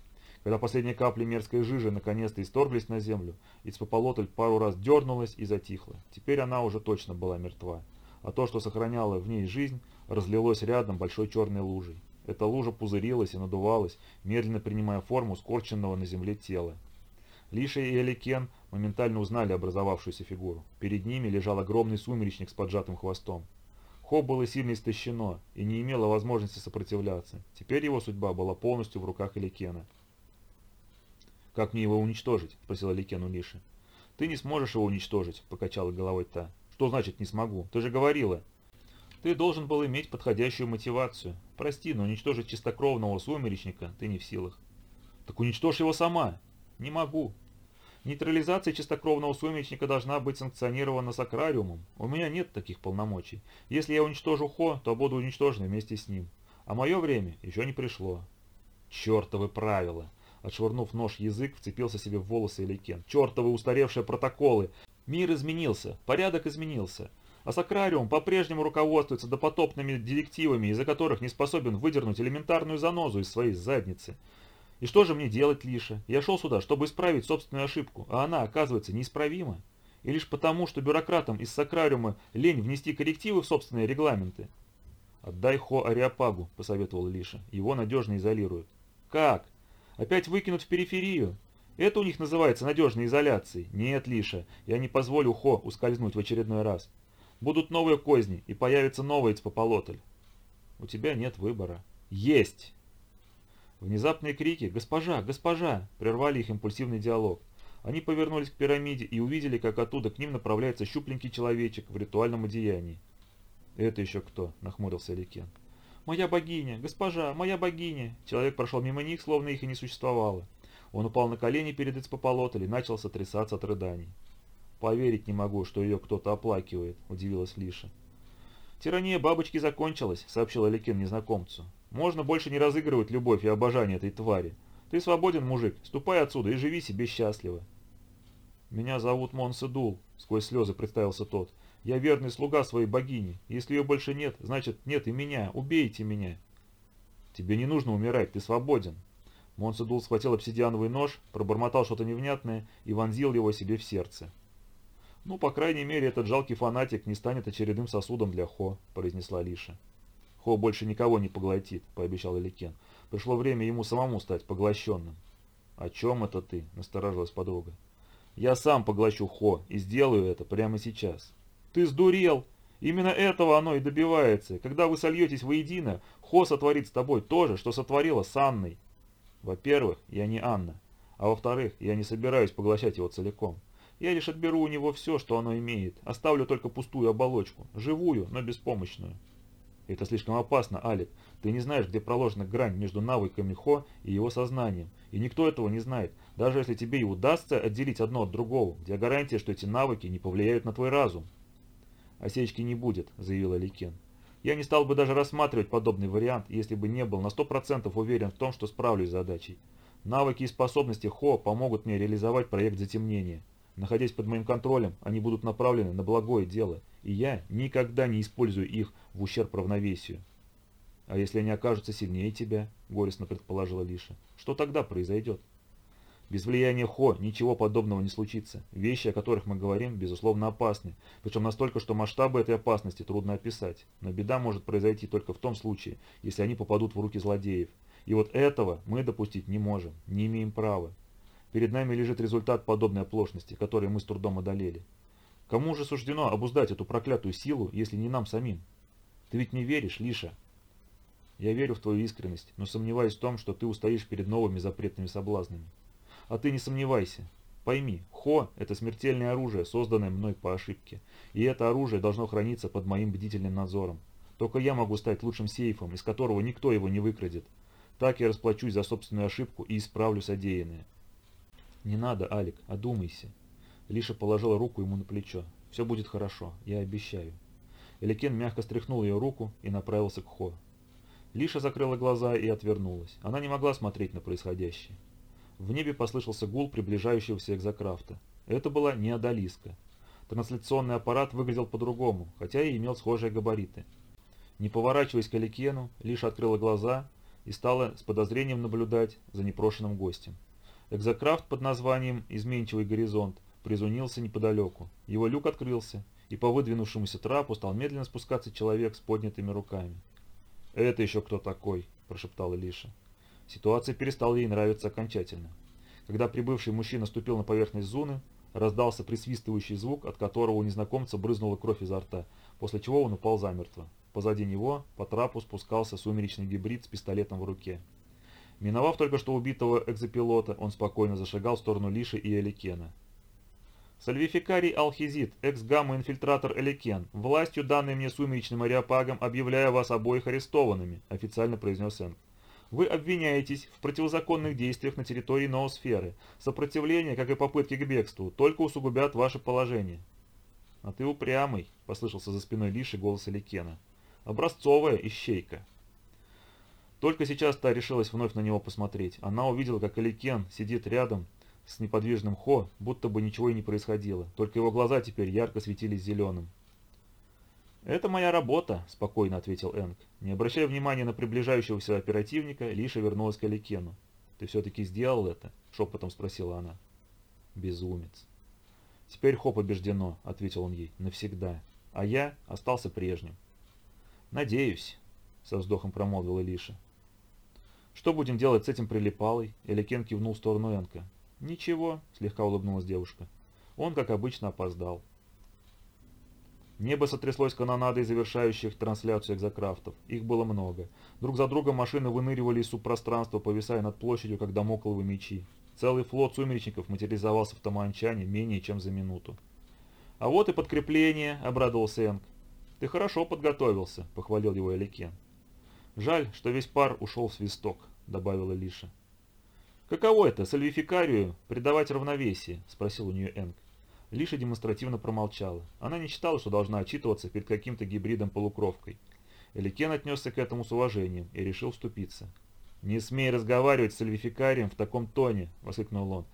Когда последние капли мерзкой жижи наконец-то исторглись на землю, Ицпополотль пару раз дернулась и затихла. Теперь она уже точно была мертва. А то, что сохраняло в ней жизнь, разлилось рядом большой черной лужей. Эта лужа пузырилась и надувалась, медленно принимая форму скорченного на земле тела. Лиша и Эликен моментально узнали образовавшуюся фигуру. Перед ними лежал огромный сумеречник с поджатым хвостом. Хо было сильно истощено и не имело возможности сопротивляться. Теперь его судьба была полностью в руках Эликена. «Как мне его уничтожить?» – спросила Эликен у Лиши. «Ты не сможешь его уничтожить», – покачала головой та. «Что значит не смогу? Ты же говорила». «Ты должен был иметь подходящую мотивацию. Прости, но уничтожить чистокровного сумеречника ты не в силах». «Так уничтожь его сама». «Не могу. Нейтрализация чистокровного сумеречника должна быть санкционирована сакрариумом. У меня нет таких полномочий. Если я уничтожу Хо, то буду уничтожен вместе с ним. А мое время еще не пришло. Чертовы правила! Отшвырнув нож язык, вцепился себе в волосы Эликен. Чертовы устаревшие протоколы! Мир изменился, порядок изменился. А Сакрариум по-прежнему руководствуется допотопными директивами, из-за которых не способен выдернуть элементарную занозу из своей задницы. И что же мне делать, Лиша? Я шел сюда, чтобы исправить собственную ошибку, а она, оказывается, неисправима. И лишь потому, что бюрократам из Сакрариума лень внести коррективы в собственные регламенты. «Отдай Хо Ариапагу», — посоветовал Лиша. «Его надежно изолируют». «Как? Опять выкинут в периферию? Это у них называется надежной изоляцией. Нет, Лиша, я не позволю Хо ускользнуть в очередной раз. Будут новые козни, и появится новый Цпополотль. У тебя нет выбора. Есть! Внезапные крики «Госпожа! Госпожа!» прервали их импульсивный диалог. Они повернулись к пирамиде и увидели, как оттуда к ним направляется щупленький человечек в ритуальном одеянии. «Это еще кто?» – нахмурился Ликен. «Моя богиня! Госпожа! Моя богиня!» Человек прошел мимо них, словно их и не существовало. Он упал на колени перед Эцпополотль и начал сотрясаться от рыданий. «Поверить не могу, что ее кто-то оплакивает», – удивилась Лиша. «Тирания бабочки закончилась», – сообщил Аликин незнакомцу. «Можно больше не разыгрывать любовь и обожание этой твари. Ты свободен, мужик, ступай отсюда и живи себе счастливо». «Меня зовут Монседул», – сквозь слезы представился тот. «Я верный слуга своей богини. Если ее больше нет, значит нет и меня. Убейте меня». «Тебе не нужно умирать, ты свободен». Монседул схватил обсидиановый нож, пробормотал что-то невнятное и вонзил его себе в сердце. «Ну, по крайней мере, этот жалкий фанатик не станет очередным сосудом для Хо», – произнесла Лиша. «Хо больше никого не поглотит», – пообещал Эликен. «Пришло время ему самому стать поглощенным». «О чем это ты?» – насторожилась подруга. «Я сам поглощу Хо и сделаю это прямо сейчас». «Ты сдурел! Именно этого оно и добивается. Когда вы сольетесь воедино, Хо сотворит с тобой то же, что сотворила с Анной». «Во-первых, я не Анна, а во-вторых, я не собираюсь поглощать его целиком. Я лишь отберу у него все, что оно имеет. Оставлю только пустую оболочку. Живую, но беспомощную. Это слишком опасно, Алик. Ты не знаешь, где проложена грань между навыками Хо и его сознанием. И никто этого не знает. Даже если тебе и удастся отделить одно от другого, где гарантия, что эти навыки не повлияют на твой разум? «Осечки не будет», — заявила Ликен. «Я не стал бы даже рассматривать подобный вариант, если бы не был на 100% уверен в том, что справлюсь с задачей. Навыки и способности Хо помогут мне реализовать проект затемнения. Находясь под моим контролем, они будут направлены на благое дело, и я никогда не использую их в ущерб равновесию. «А если они окажутся сильнее тебя?» – горестно предположила Лиша. «Что тогда произойдет?» Без влияния Хо ничего подобного не случится. Вещи, о которых мы говорим, безусловно опасны, причем настолько, что масштабы этой опасности трудно описать. Но беда может произойти только в том случае, если они попадут в руки злодеев. И вот этого мы допустить не можем, не имеем права. Перед нами лежит результат подобной оплошности, который мы с трудом одолели. Кому же суждено обуздать эту проклятую силу, если не нам самим? Ты ведь не веришь, Лиша? Я верю в твою искренность, но сомневаюсь в том, что ты устоишь перед новыми запретными соблазнами. А ты не сомневайся. Пойми, Хо – это смертельное оружие, созданное мной по ошибке. И это оружие должно храниться под моим бдительным надзором. Только я могу стать лучшим сейфом, из которого никто его не выкрадет. Так я расплачусь за собственную ошибку и исправлю содеянное. «Не надо, Алик, одумайся». Лиша положила руку ему на плечо. «Все будет хорошо, я обещаю». Эликен мягко стряхнул ее руку и направился к Хо. Лиша закрыла глаза и отвернулась. Она не могла смотреть на происходящее. В небе послышался гул приближающегося экзокрафта. Это была не Адалиска. Трансляционный аппарат выглядел по-другому, хотя и имел схожие габариты. Не поворачиваясь к Эликену, Лиша открыла глаза и стала с подозрением наблюдать за непрошенным гостем. Экзокрафт под названием «Изменчивый горизонт» призунился неподалеку. Его люк открылся, и по выдвинувшемуся трапу стал медленно спускаться человек с поднятыми руками. «Это еще кто такой?» – прошептала Лиша. Ситуация перестала ей нравиться окончательно. Когда прибывший мужчина ступил на поверхность зоны, раздался присвистывающий звук, от которого у незнакомца брызнула кровь изо рта, после чего он упал замертво. Позади него по трапу спускался сумеречный гибрид с пистолетом в руке. Миновав только что убитого экзопилота, он спокойно зашагал в сторону Лиши и Эликена. Сальвификарий Алхизит, экс-гамма-инфильтратор Эликен, властью, данной мне сумеречным ариапагом, объявляю вас обоих арестованными, официально произнес Энг. Вы обвиняетесь в противозаконных действиях на территории ноосферы. Сопротивление, как и попытки к бегству, только усугубят ваше положение. «А ты упрямый», — послышался за спиной Лиши голос Эликена. «Образцовая ищейка». Только сейчас та решилась вновь на него посмотреть. Она увидела, как Эликен сидит рядом с неподвижным Хо, будто бы ничего и не происходило, только его глаза теперь ярко светились зеленым. «Это моя работа», – спокойно ответил Энг. Не обращая внимания на приближающегося оперативника, Лиша вернулась к Аликену. «Ты все-таки сделал это?» – шепотом спросила она. «Безумец». «Теперь Хо побеждено», – ответил он ей, – «навсегда. А я остался прежним». «Надеюсь», – со вздохом промолвила Лиша. «Что будем делать с этим прилипалой?» Эликен кивнул в сторону Энка. «Ничего», – слегка улыбнулась девушка. Он, как обычно, опоздал. Небо сотряслось канонадой завершающих трансляцию экзокрафтов. Их было много. Друг за другом машины выныривали из субпространства, повисая над площадью, как домокловые мечи. Целый флот сумеречников материализовался в Таманчане менее чем за минуту. «А вот и подкрепление», — обрадовался Энг. «Ты хорошо подготовился», — похвалил его Эликен. «Жаль, что весь пар ушел в свисток», — добавила Лиша. «Каково это, сальвификарию, придавать равновесие?» — спросил у нее Энг. Лиша демонстративно промолчала. Она не считала, что должна отчитываться перед каким-то гибридом-полукровкой. Эликен отнесся к этому с уважением и решил вступиться. «Не смей разговаривать с Альвификарием в таком тоне!» — воскликнул он.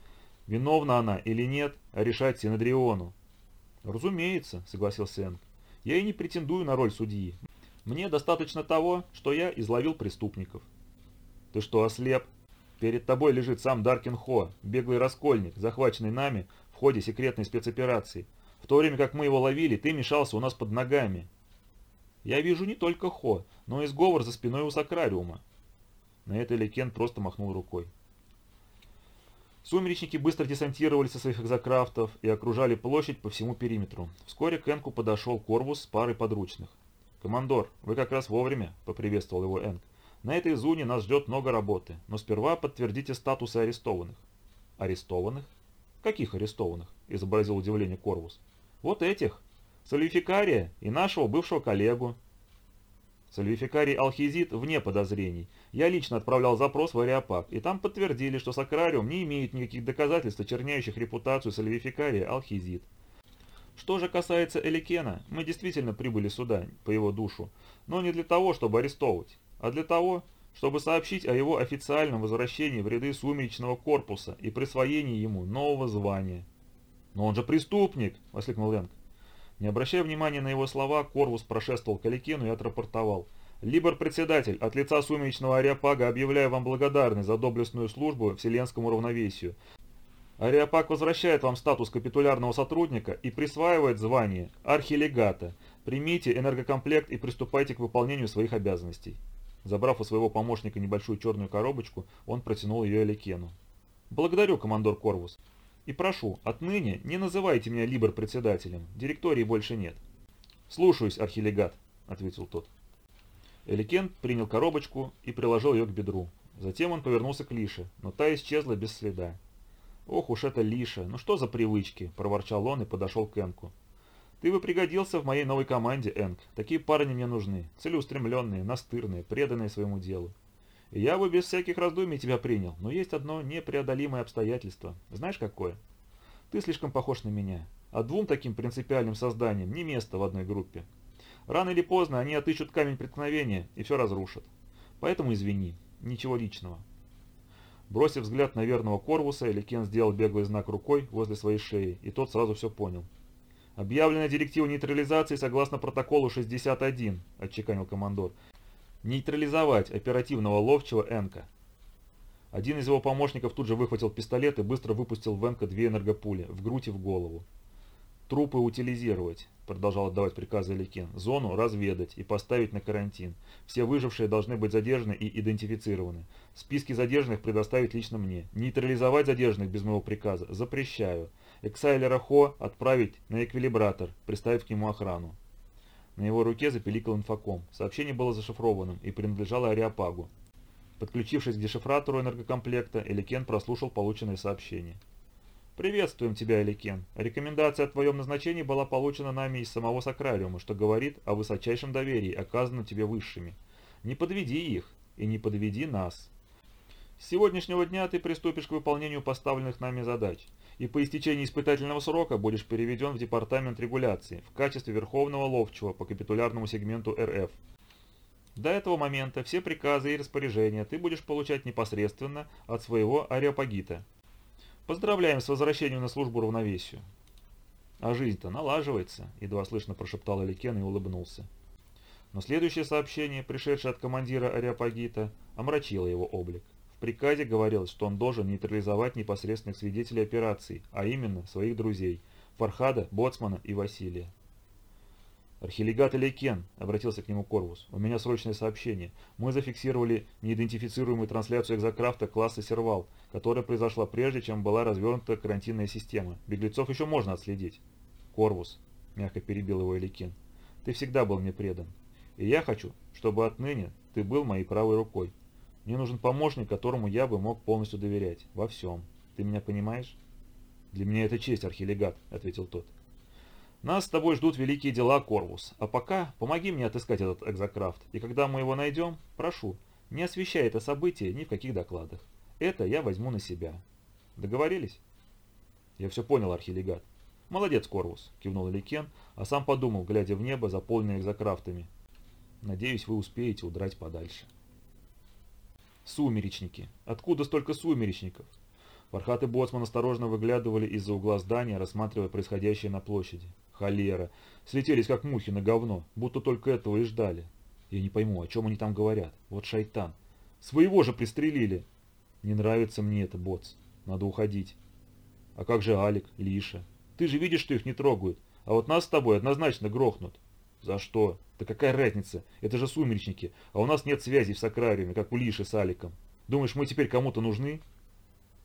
«Виновна она или нет, а решать Синадриону». «Разумеется», — согласился Энг. «Я и не претендую на роль судьи. Мне достаточно того, что я изловил преступников». «Ты что, ослеп? Перед тобой лежит сам Даркин Хо, беглый раскольник, захваченный нами ходе секретной спецоперации. В то время как мы его ловили, ты мешался у нас под ногами. Я вижу не только Хо, но и сговор за спиной у Сакрариума. На это Лекен просто махнул рукой. Сумеречники быстро десантировались со своих экзокрафтов и окружали площадь по всему периметру. Вскоре к Энку подошел Корвус с парой подручных. «Командор, вы как раз вовремя», — поприветствовал его Энк. «На этой зоне нас ждет много работы, но сперва подтвердите статусы арестованных». «Арестованных?» «Каких арестованных?» – изобразил удивление Корвус. «Вот этих. Сальвификария и нашего бывшего коллегу». Сальвификарий Алхизит вне подозрений. Я лично отправлял запрос в Ариапак, и там подтвердили, что Сакрариум не имеет никаких доказательств, очерняющих репутацию Сальвификария Алхизит. Что же касается Эликена, мы действительно прибыли сюда, по его душу, но не для того, чтобы арестовывать, а для того, чтобы сообщить о его официальном возвращении в ряды сумеречного корпуса и присвоении ему нового звания. «Но он же преступник!» – воскликнул Лэнг. Не обращая внимания на его слова, Корвус прошествовал к Аликену и отрапортовал. «Либор-председатель, от лица сумеречного Ариапага объявляю вам благодарность за доблестную службу вселенскому равновесию. Ариапаг возвращает вам статус капитулярного сотрудника и присваивает звание архилегата. Примите энергокомплект и приступайте к выполнению своих обязанностей». Забрав у своего помощника небольшую черную коробочку, он протянул ее Эликену. «Благодарю, командор Корвус. И прошу, отныне не называйте меня Либер-председателем, директории больше нет». «Слушаюсь, архилегат», — ответил тот. Эликен принял коробочку и приложил ее к бедру. Затем он повернулся к Лише, но та исчезла без следа. «Ох уж это Лиша, ну что за привычки!» – проворчал он и подошел к Энку. Ты бы пригодился в моей новой команде, Энг. Такие парни мне нужны. Целеустремленные, настырные, преданные своему делу. Я бы без всяких раздумий тебя принял, но есть одно непреодолимое обстоятельство. Знаешь какое? Ты слишком похож на меня. А двум таким принципиальным созданиям не место в одной группе. Рано или поздно они отыщут камень преткновения и все разрушат. Поэтому извини, ничего личного. Бросив взгляд на верного Корвуса, Эликен сделал беглый знак рукой возле своей шеи, и тот сразу все понял. Объявлена директива нейтрализации согласно протоколу 61, отчеканил командор. Нейтрализовать оперативного ловчего Энка. Один из его помощников тут же выхватил пистолет и быстро выпустил в Энка две энергопули, в грудь и в голову. «Трупы утилизировать», — продолжал отдавать приказы Ликен. «Зону разведать и поставить на карантин. Все выжившие должны быть задержаны и идентифицированы. Списки задержанных предоставить лично мне. Нейтрализовать задержанных без моего приказа запрещаю. Эксайлера Хо отправить на эквилибратор, приставив к нему охрану. На его руке запеликал инфоком. Сообщение было зашифрованным и принадлежало Ариапагу. Подключившись к дешифратору энергокомплекта, Эликен прослушал полученное сообщение. «Приветствуем тебя, Эликен. Рекомендация о твоем назначении была получена нами из самого Сакрариума, что говорит о высочайшем доверии, оказанном тебе высшими. Не подведи их и не подведи нас. С сегодняшнего дня ты приступишь к выполнению поставленных нами задач и по истечении испытательного срока будешь переведен в департамент регуляции в качестве верховного ловчего по капитулярному сегменту РФ. До этого момента все приказы и распоряжения ты будешь получать непосредственно от своего ареопагита. Поздравляем с возвращением на службу равновесию. А жизнь-то налаживается, едва слышно прошептал Эликен и улыбнулся. Но следующее сообщение, пришедшее от командира ареопагита, омрачило его облик. В приказе говорилось, что он должен нейтрализовать непосредственных свидетелей операции, а именно своих друзей – Фархада, Боцмана и Василия. «Архилегат Элейкен», — обратился к нему Корвус, — «у меня срочное сообщение. Мы зафиксировали неидентифицируемую трансляцию экзокрафта класса «Сервал», которая произошла прежде, чем была развернута карантинная система. Беглецов еще можно отследить». «Корвус», — мягко перебил его Элейкен, — «ты всегда был мне предан. И я хочу, чтобы отныне ты был моей правой рукой. Мне нужен помощник, которому я бы мог полностью доверять. Во всем. Ты меня понимаешь?» «Для меня это честь, архилегат», — ответил тот. Нас с тобой ждут великие дела, Корвус. А пока помоги мне отыскать этот экзокрафт. И когда мы его найдем, прошу, не освещай это событие ни в каких докладах. Это я возьму на себя. Договорились? Я все понял, архилегат. Молодец, Корвус, кивнул Ликен, а сам подумал, глядя в небо, заполненное экзокрафтами. Надеюсь, вы успеете удрать подальше. Сумеречники. Откуда столько сумеречников? Фархат и Боцман осторожно выглядывали из-за угла здания, рассматривая происходящее на площади. Холера. Слетелись как мухи на говно, будто только этого и ждали. Я не пойму, о чем они там говорят. Вот шайтан. Своего же пристрелили. Не нравится мне это, Боц. Надо уходить. А как же Алик, Лиша? Ты же видишь, что их не трогают. А вот нас с тобой однозначно грохнут. За что? Да какая разница? Это же сумеречники. А у нас нет связи в Сакрариуме, как у Лиши с Аликом. Думаешь, мы теперь кому-то нужны?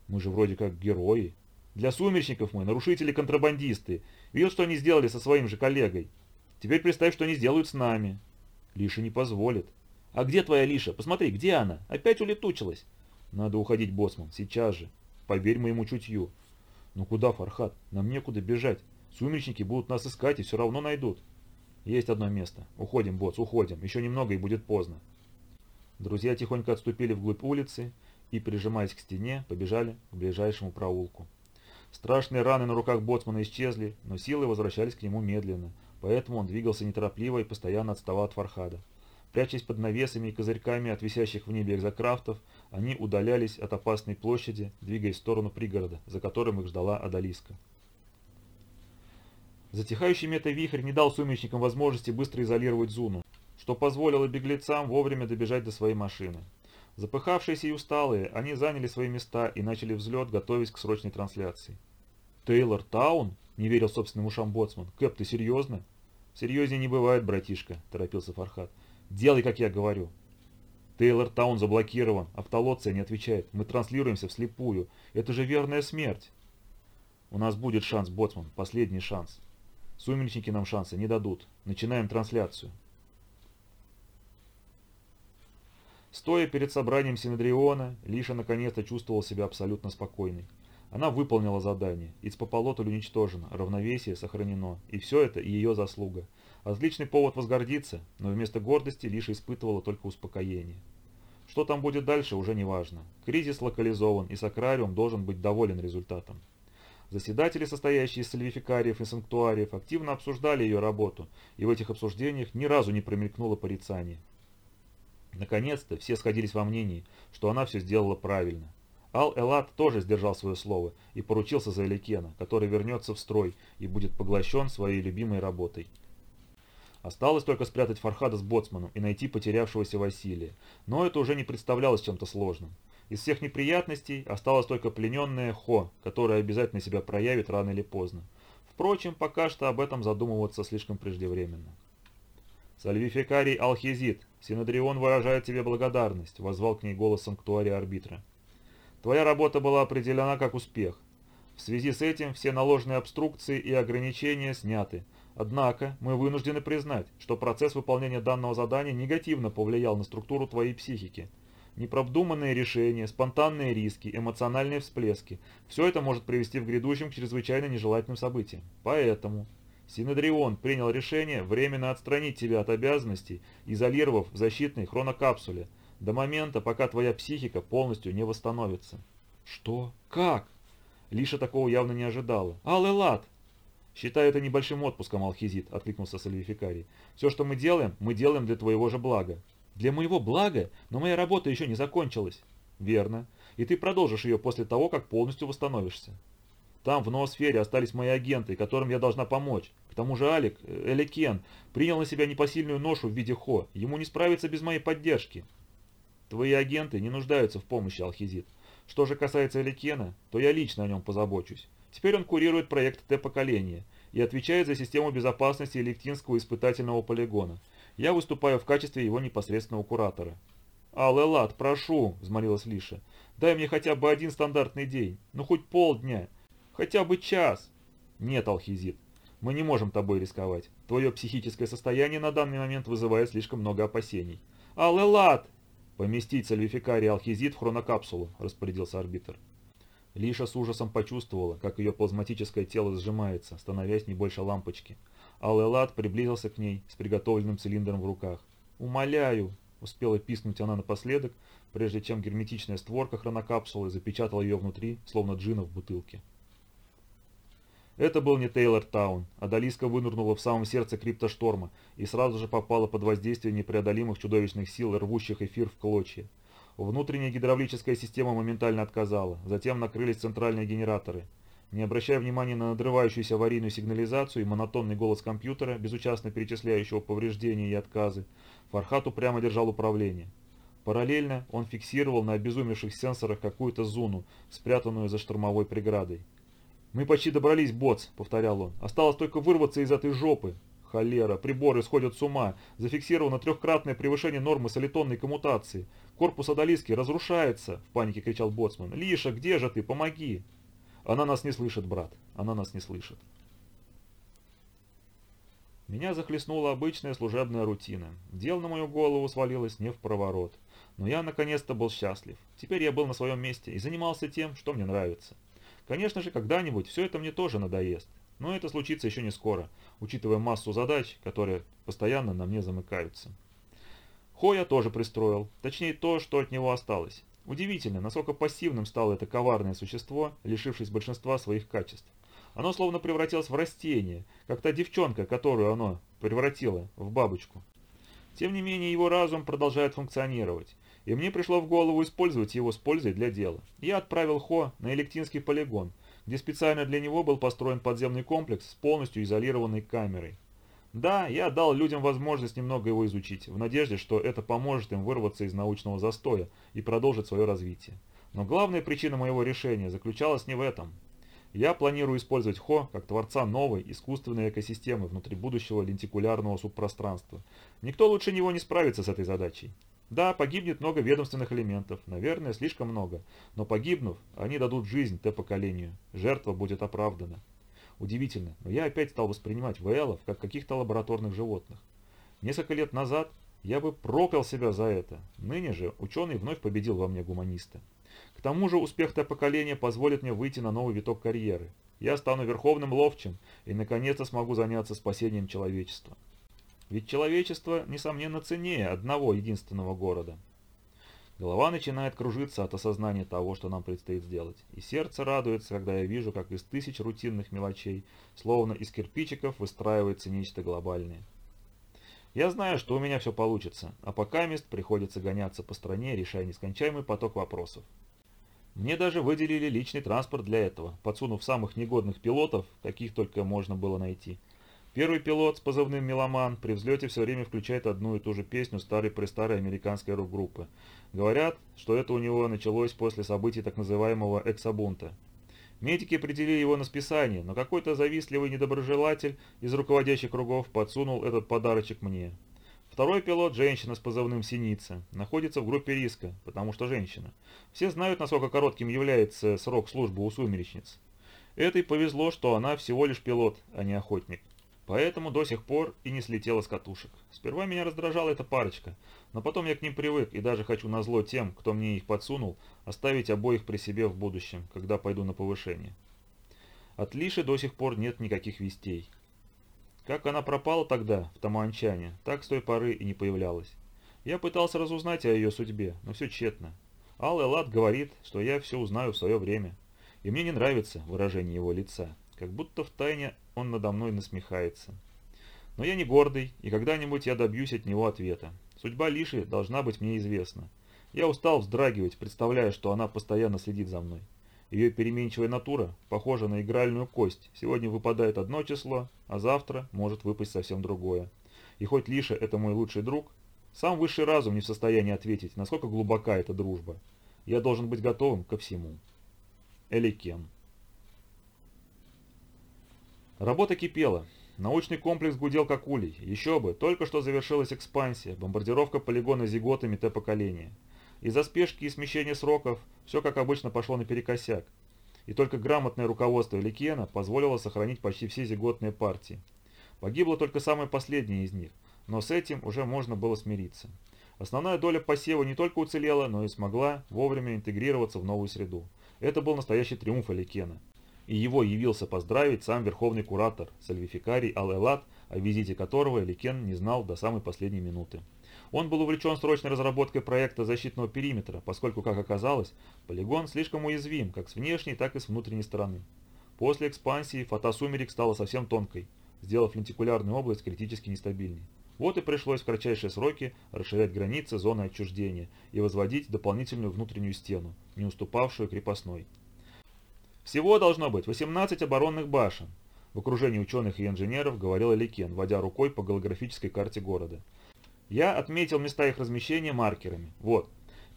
Мы же вроде как герои. Для сумеречников мы нарушители-контрабандисты. Видел, что они сделали со своим же коллегой. Теперь представь, что они сделают с нами. Лиша не позволит. А где твоя Лиша? Посмотри, где она? Опять улетучилась. Надо уходить, боссман, сейчас же. Поверь моему чутью. Ну куда, Фархат? Нам некуда бежать. Сумеречники будут нас искать и все равно найдут. Есть одно место. Уходим, босс, уходим. Еще немного и будет поздно. Друзья тихонько отступили вглубь улицы и, прижимаясь к стене, побежали к ближайшему проулку. Страшные раны на руках боцмана исчезли, но силы возвращались к нему медленно, поэтому он двигался неторопливо и постоянно отставал от Фархада. Прячась под навесами и козырьками от висящих в небе экзокрафтов, они удалялись от опасной площади, двигаясь в сторону пригорода, за которым их ждала Адалиска. Затихающий метавихрь не дал сумеречникам возможности быстро изолировать Зуну, что позволило беглецам вовремя добежать до своей машины. Запыхавшиеся и усталые, они заняли свои места и начали взлет, готовясь к срочной трансляции. «Тейлор Таун?» – не верил собственным ушам боцман. «Кэп, ты серьезно?» «Серьезнее не бывает, братишка», – торопился Фархат. «Делай, как я говорю». «Тейлор Таун заблокирован, автолоция не отвечает. Мы транслируемся вслепую. Это же верная смерть». «У нас будет шанс, боцман, последний шанс. Сумеречники нам шанса не дадут. Начинаем трансляцию». Стоя перед собранием Синедриона, Лиша наконец-то чувствовала себя абсолютно спокойной. Она выполнила задание, Ицпополотль уничтожено, равновесие сохранено, и все это ее заслуга. Отличный повод возгордиться, но вместо гордости Лиша испытывала только успокоение. Что там будет дальше, уже не важно. Кризис локализован, и Сакрариум должен быть доволен результатом. Заседатели, состоящие из сальвификариев и санктуариев, активно обсуждали ее работу, и в этих обсуждениях ни разу не промелькнуло порицание. Наконец-то все сходились во мнении, что она все сделала правильно. Ал-Элат тоже сдержал свое слово и поручился за Эликена, который вернется в строй и будет поглощен своей любимой работой. Осталось только спрятать Фархада с Боцманом и найти потерявшегося Василия, но это уже не представлялось чем-то сложным. Из всех неприятностей осталась только плененная Хо, которая обязательно себя проявит рано или поздно. Впрочем, пока что об этом задумываться слишком преждевременно. «Сальвификарий Алхизит, Синодрион выражает тебе благодарность», — возвал к ней голос санктуария арбитра. «Твоя работа была определена как успех. В связи с этим все наложенные обструкции и ограничения сняты. Однако мы вынуждены признать, что процесс выполнения данного задания негативно повлиял на структуру твоей психики. Непродуманные решения, спонтанные риски, эмоциональные всплески – все это может привести в грядущем к чрезвычайно нежелательным событиям. Поэтому Синедрион принял решение временно отстранить тебя от обязанностей, изолировав в защитной хронокапсуле, до момента, пока твоя психика полностью не восстановится. Что? Как? Лиша такого явно не ожидала. Ал-Элат! Считай это небольшим отпуском, Алхизит, откликнулся Сальвификарий. Все, что мы делаем, мы делаем для твоего же блага. Для моего блага, но моя работа еще не закончилась. Верно. И ты продолжишь ее после того, как полностью восстановишься. Там, в ноосфере, остались мои агенты, которым я должна помочь. К тому же Алик, э, Элекен, принял на себя непосильную ношу в виде Хо. Ему не справиться без моей поддержки. Твои агенты не нуждаются в помощи, Алхизит. Что же касается Элекена, то я лично о нем позабочусь. Теперь он курирует проект Т-поколения и отвечает за систему безопасности Электинского испытательного полигона. Я выступаю в качестве его непосредственного куратора. «Ал-Элат, прошу», — взмолилась Лиша, — «дай мне хотя бы один стандартный день, ну хоть полдня, хотя бы час». «Нет, Алхизит, мы не можем тобой рисковать. Твое психическое состояние на данный момент вызывает слишком много опасений». «Ал-Элат!» «Поместить сальвификарий Алхизит в хронокапсулу», — распорядился арбитр. Лиша с ужасом почувствовала, как ее плазматическое тело сжимается, становясь не больше лампочки. Ал-Элат приблизился к ней с приготовленным цилиндром в руках. «Умоляю!» — успела писнуть она напоследок, прежде чем герметичная створка хронокапсулы запечатала ее внутри, словно джина в бутылке. Это был не Тейлор Таун, а Далиска вынырнула в самом сердце криптошторма и сразу же попала под воздействие непреодолимых чудовищных сил, рвущих эфир в клочья. Внутренняя гидравлическая система моментально отказала, затем накрылись центральные генераторы. Не обращая внимания на надрывающуюся аварийную сигнализацию и монотонный голос компьютера, безучастно перечисляющего повреждения и отказы, Фархат упрямо держал управление. Параллельно он фиксировал на обезумевших сенсорах какую-то зону, спрятанную за штурмовой преградой. «Мы почти добрались, боц», — повторял он. «Осталось только вырваться из этой жопы. Холера, приборы сходят с ума. Зафиксировано трехкратное превышение нормы солитонной коммутации. Корпус Адалиски разрушается!» — в панике кричал Боцман. «Лиша, где же ты? Помоги!» «Она нас не слышит, брат. Она нас не слышит». Меня захлестнула обычная служебная рутина. Дел на мою голову свалилось не в проворот. Но я наконец-то был счастлив. Теперь я был на своем месте и занимался тем, что мне нравится. Конечно же, когда-нибудь все это мне тоже надоест. Но это случится еще не скоро, учитывая массу задач, которые постоянно на мне замыкаются. Хо я тоже пристроил, точнее то, что от него осталось. Удивительно, насколько пассивным стало это коварное существо, лишившись большинства своих качеств. Оно словно превратилось в растение, как та девчонка, которую оно превратило в бабочку. Тем не менее, его разум продолжает функционировать, и мне пришло в голову использовать его с пользой для дела. Я отправил Хо на Электинский полигон, где специально для него был построен подземный комплекс с полностью изолированной камерой. Да, я дал людям возможность немного его изучить, в надежде, что это поможет им вырваться из научного застоя и продолжить свое развитие. Но главная причина моего решения заключалась не в этом. Я планирую использовать Хо как творца новой искусственной экосистемы внутри будущего лентикулярного субпространства. Никто лучше него не справится с этой задачей. Да, погибнет много ведомственных элементов, наверное, слишком много, но погибнув, они дадут жизнь Т-поколению. Жертва будет оправдана. Удивительно, но я опять стал воспринимать ВЛов как каких-то лабораторных животных. Несколько лет назад я бы проклял себя за это. Ныне же ученый вновь победил во мне гуманиста. К тому же успех Т-поколения позволит мне выйти на новый виток карьеры. Я стану верховным ловчим и наконец-то смогу заняться спасением человечества. Ведь человечество, несомненно, ценнее одного единственного города. Голова начинает кружиться от осознания того, что нам предстоит сделать, и сердце радуется, когда я вижу, как из тысяч рутинных мелочей, словно из кирпичиков, выстраивается нечто глобальное. Я знаю, что у меня все получится, а пока мест приходится гоняться по стране, решая нескончаемый поток вопросов. Мне даже выделили личный транспорт для этого, подсунув самых негодных пилотов, каких только можно было найти. Первый пилот с позывным «Меломан» при взлете все время включает одну и ту же песню старой-престарой американской рок-группы. Говорят, что это у него началось после событий так называемого «эксобунта». Медики определили его на списание, но какой-то завистливый недоброжелатель из руководящих кругов подсунул этот подарочек мне. Второй пилот, женщина с позывным «Синица», находится в группе риска, потому что женщина. Все знают, насколько коротким является срок службы у сумеречниц. Этой повезло, что она всего лишь пилот, а не охотник. Поэтому до сих пор и не слетела с катушек. Сперва меня раздражала эта парочка, но потом я к ним привык и даже хочу назло тем, кто мне их подсунул, оставить обоих при себе в будущем, когда пойду на повышение. От Лиши до сих пор нет никаких вестей. Как она пропала тогда, в Таманчане, так с той поры и не появлялась. Я пытался разузнать о ее судьбе, но все тщетно. Ал Элат говорит, что я все узнаю в свое время. И мне не нравится выражение его лица, как будто в тайне он надо мной насмехается. Но я не гордый, и когда-нибудь я добьюсь от него ответа. Судьба Лиши должна быть мне известна. Я устал вздрагивать, представляя, что она постоянно следит за мной. Ее переменчивая натура похожа на игральную кость. Сегодня выпадает одно число, а завтра может выпасть совсем другое. И хоть Лиша это мой лучший друг, сам высший разум не в состоянии ответить, насколько глубока эта дружба. Я должен быть готовым ко всему. Эликен. Работа кипела. Научный комплекс гудел как улей. Еще бы, только что завершилась экспансия, бомбардировка полигона зиготами Т-поколения. Из-за спешки и смещения сроков все как обычно пошло наперекосяк. И только грамотное руководство Ликена позволило сохранить почти все зиготные партии. Погибла только самая последняя из них, но с этим уже можно было смириться. Основная доля посева не только уцелела, но и смогла вовремя интегрироваться в новую среду. Это был настоящий триумф Аликена. И его явился поздравить сам верховный куратор, сальвификарий Ал-Элат, о визите которого Эликен не знал до самой последней минуты. Он был увлечен срочной разработкой проекта защитного периметра, поскольку, как оказалось, полигон слишком уязвим как с внешней, так и с внутренней стороны. После экспансии фотосумерек стала совсем тонкой, сделав лентикулярную область критически нестабильной. Вот и пришлось в кратчайшие сроки расширять границы зоны отчуждения и возводить дополнительную внутреннюю стену, не уступавшую крепостной. Всего должно быть 18 оборонных башен, в окружении ученых и инженеров говорил Эликен, водя рукой по голографической карте города. Я отметил места их размещения маркерами. Вот.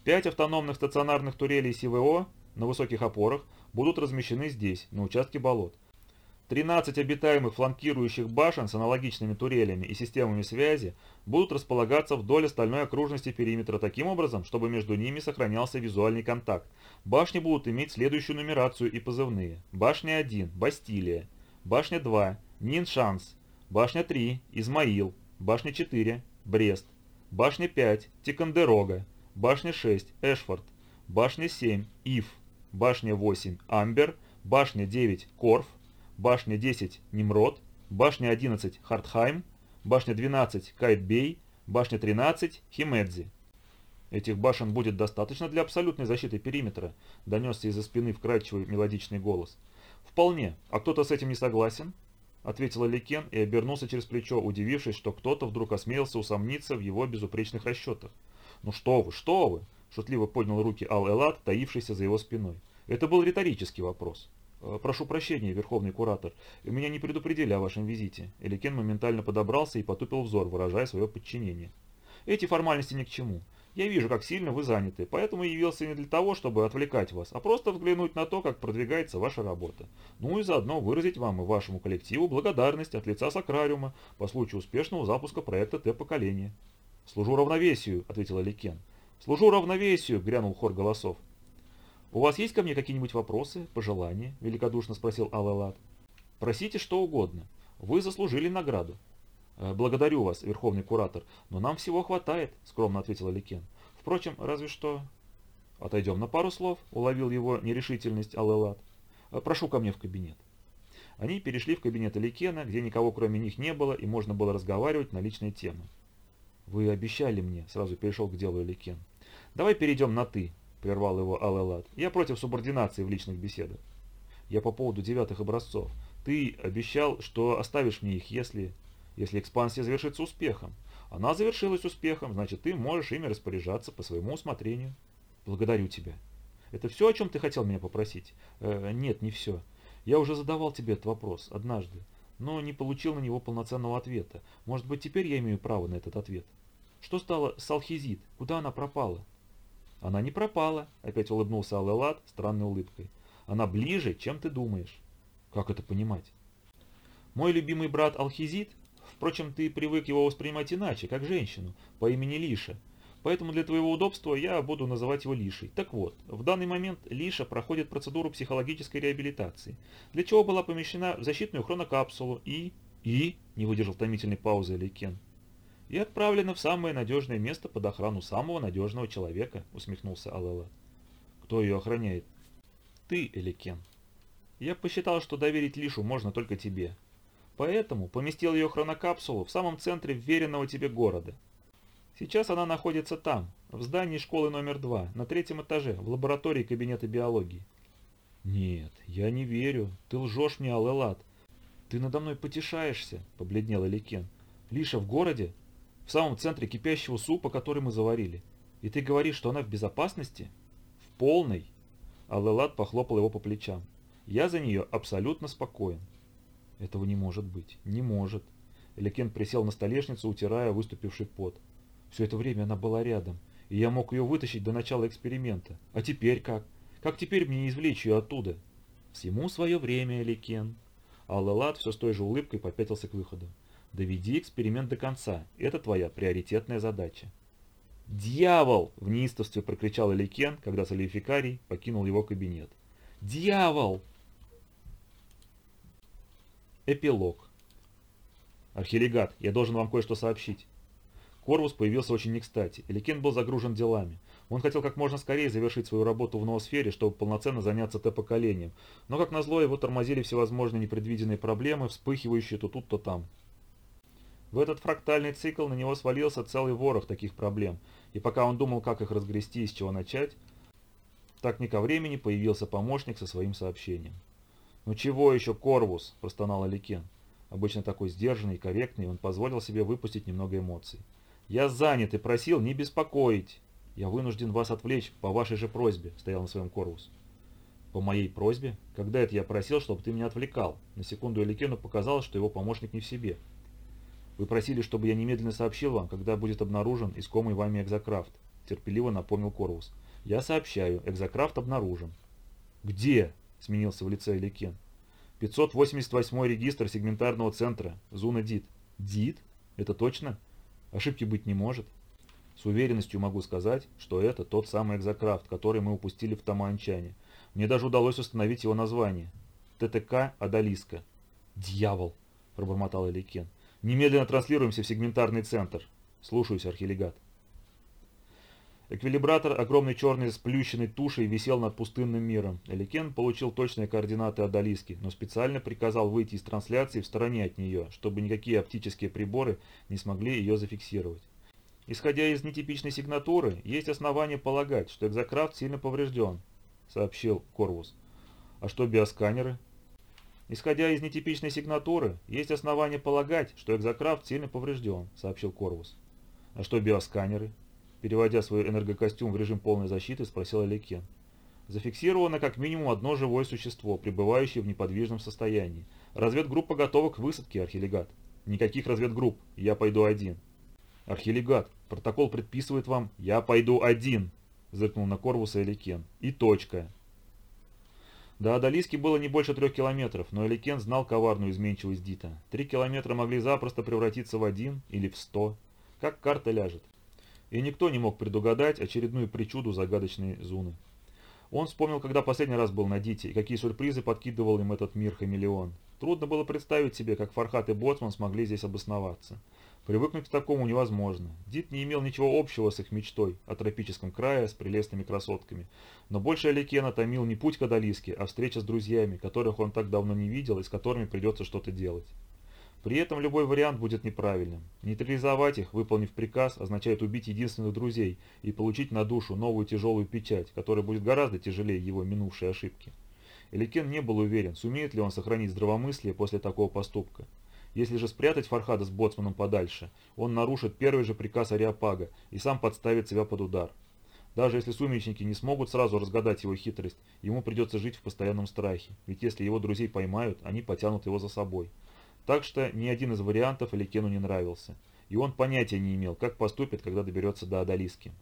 Пять автономных стационарных турелей СВО на высоких опорах будут размещены здесь, на участке болот. 13 обитаемых фланкирующих башен с аналогичными турелями и системами связи будут располагаться вдоль остальной окружности периметра таким образом, чтобы между ними сохранялся визуальный контакт. Башни будут иметь следующую нумерацию и позывные. Башня 1 – Бастилия. Башня 2 – Ниншанс. Башня 3 – Измаил. Башня 4 Брест. Башня 5 – Тикандерога. Башня 6 – Эшфорд. Башня 7 – Ив. Башня 8 – Амбер. Башня 9 – Корф. Башня 10 – Немрод. Башня 11 – Хартхайм. Башня 12 – Кайтбей. Башня 13 – Химедзи. Этих башен будет достаточно для абсолютной защиты периметра, донесся из-за спины вкрадчивый мелодичный голос. Вполне. А кто-то с этим не согласен? — ответил Аликен и обернулся через плечо, удивившись, что кто-то вдруг осмелился усомниться в его безупречных расчетах. «Ну что вы, что вы!» — шутливо поднял руки Ал-Элат, таившийся за его спиной. «Это был риторический вопрос». «Э, «Прошу прощения, Верховный Куратор, меня не предупредили о вашем визите». Эликен моментально подобрался и потупил взор, выражая свое подчинение. «Эти формальности ни к чему. Я вижу, как сильно вы заняты, поэтому явился не для того, чтобы отвлекать вас, а просто взглянуть на то, как продвигается ваша работа. Ну и заодно выразить вам и вашему коллективу благодарность от лица Сакрариума по случаю успешного запуска проекта Т-поколения. «Служу равновесию», — ответил Аликен. «Служу равновесию», — грянул хор голосов. «У вас есть ко мне какие-нибудь вопросы, пожелания?» — великодушно спросил Алэлат. «Просите что угодно. Вы заслужили награду. Э, «Благодарю вас, Верховный Куратор, но нам всего хватает», — скромно ответил Аликен. «Впрочем, разве что...» «Отойдем на пару слов», — уловил его нерешительность Алэлат. «Э, «Прошу ко мне в кабинет». Они перешли в кабинет Аликена, где никого кроме них не было, и можно было разговаривать на личные темы. «Вы обещали мне», — сразу перешел к делу Аликен. «Давай перейдем на «ты», — прервал его Алэлат. «Я против субординации в личных беседах». «Я по поводу девятых образцов. Ты обещал, что оставишь мне их, если...» если экспансия завершится успехом. Она завершилась успехом, значит ты можешь ими распоряжаться по своему усмотрению. Благодарю тебя. Это все, о чем ты хотел меня попросить? Э, нет, не все. Я уже задавал тебе этот вопрос однажды, но не получил на него полноценного ответа. Может быть, теперь я имею право на этот ответ. Что стало с Алхизит? Куда она пропала? Она не пропала, опять улыбнулся Алэлат странной улыбкой. Она ближе, чем ты думаешь. Как это понимать? Мой любимый брат Алхизит Впрочем, ты привык его воспринимать иначе, как женщину, по имени Лиша. Поэтому для твоего удобства я буду называть его Лишей. Так вот, в данный момент Лиша проходит процедуру психологической реабилитации, для чего была помещена в защитную хронокапсулу и... И... не выдержал томительной паузы Лейкен. И отправлена в самое надежное место под охрану самого надежного человека, усмехнулся Алела. Кто ее охраняет? Ты, Эликен. Я посчитал, что доверить Лишу можно только тебе, Поэтому поместил ее хронокапсулу в самом центре вверенного тебе города. Сейчас она находится там, в здании школы номер два, на третьем этаже, в лаборатории кабинета биологии. «Нет, я не верю. Ты лжешь мне, Алэлат. Ты надо мной потешаешься», — побледнел Эликен. Лиша в городе? В самом центре кипящего супа, который мы заварили. И ты говоришь, что она в безопасности? В полной. Аллелат похлопал его по плечам. Я за нее абсолютно спокоен. Этого не может быть. Не может. Элекен присел на столешницу, утирая выступивший пот. Все это время она была рядом, и я мог ее вытащить до начала эксперимента. А теперь как? Как теперь мне извлечь ее оттуда? Всему свое время, Элекен. Аллелат все с той же улыбкой попятился к выходу. Доведи эксперимент до конца. Это твоя приоритетная задача. «Дьявол!» – в неистовстве прокричал Эликен, когда Салификарий покинул его кабинет. «Дьявол!» Эпилог. «Архилегат, я должен вам кое-что сообщить». Корвус появился очень не кстати. Эликен был загружен делами. Он хотел как можно скорее завершить свою работу в ноосфере, чтобы полноценно заняться Т-поколением. Но, как назло, его тормозили всевозможные непредвиденные проблемы, вспыхивающие то тут, то там. В этот фрактальный цикл на него свалился целый ворох таких проблем, и пока он думал, как их разгрести и с чего начать, так не ко времени появился помощник со своим сообщением. «Ну чего еще, Корвус?» – простонал Аликен. Обычно такой сдержанный и корректный, он позволил себе выпустить немного эмоций. «Я занят и просил не беспокоить. Я вынужден вас отвлечь по вашей же просьбе», – стоял на своем Корвус. «По моей просьбе? Когда это я просил, чтобы ты меня отвлекал?» На секунду Эликену показалось, что его помощник не в себе – вы просили, чтобы я немедленно сообщил вам, когда будет обнаружен искомый вами экзокрафт. Терпеливо напомнил Корвус. Я сообщаю, экзокрафт обнаружен. Где? Сменился в лице Эликен. 588 регистр сегментарного центра. Зуна ДИТ. ДИТ? Это точно? Ошибки быть не может. С уверенностью могу сказать, что это тот самый экзокрафт, который мы упустили в Тамаанчане. Мне даже удалось установить его название. ТТК Адалиска. «Дьявол!» – пробормотал Эликен. Немедленно транслируемся в сегментарный центр. Слушаюсь, архилегат. Эквилибратор огромной черной сплющенной тушей висел над пустынным миром. Эликен получил точные координаты Адалиски, но специально приказал выйти из трансляции в стороне от нее, чтобы никакие оптические приборы не смогли ее зафиксировать. Исходя из нетипичной сигнатуры, есть основания полагать, что экзокрафт сильно поврежден, сообщил Корвус. А что биосканеры? Исходя из нетипичной сигнатуры, есть основания полагать, что экзокрафт сильно поврежден, сообщил Корвус. А что биосканеры? Переводя свой энергокостюм в режим полной защиты, спросил Алекен. Зафиксировано как минимум одно живое существо, пребывающее в неподвижном состоянии. Разведгруппа готова к высадке, архилегат. Никаких разведгрупп, я пойду один. Архилегат, протокол предписывает вам «Я пойду один», зыркнул на Корвуса Эликен. И точка. До Адалиски было не больше трех километров, но Эликен знал коварную изменчивость Дита. Три километра могли запросто превратиться в один или в сто, как карта ляжет. И никто не мог предугадать очередную причуду загадочной Зуны. Он вспомнил, когда последний раз был на Дите, и какие сюрпризы подкидывал им этот мир Хамелеон. Трудно было представить себе, как Фархат и Боцман смогли здесь обосноваться. Привыкнуть к такому невозможно. Дит не имел ничего общего с их мечтой о тропическом крае с прелестными красотками. Но больше Аликена томил не путь к Адалиске, а встреча с друзьями, которых он так давно не видел и с которыми придется что-то делать. При этом любой вариант будет неправильным. Нейтрализовать их, выполнив приказ, означает убить единственных друзей и получить на душу новую тяжелую печать, которая будет гораздо тяжелее его минувшей ошибки. Эликен не был уверен, сумеет ли он сохранить здравомыслие после такого поступка. Если же спрятать Фархада с боцманом подальше, он нарушит первый же приказ Ариапага и сам подставит себя под удар. Даже если сумеречники не смогут сразу разгадать его хитрость, ему придется жить в постоянном страхе, ведь если его друзей поймают, они потянут его за собой. Так что ни один из вариантов Эликену не нравился, и он понятия не имел, как поступит, когда доберется до Адалиски.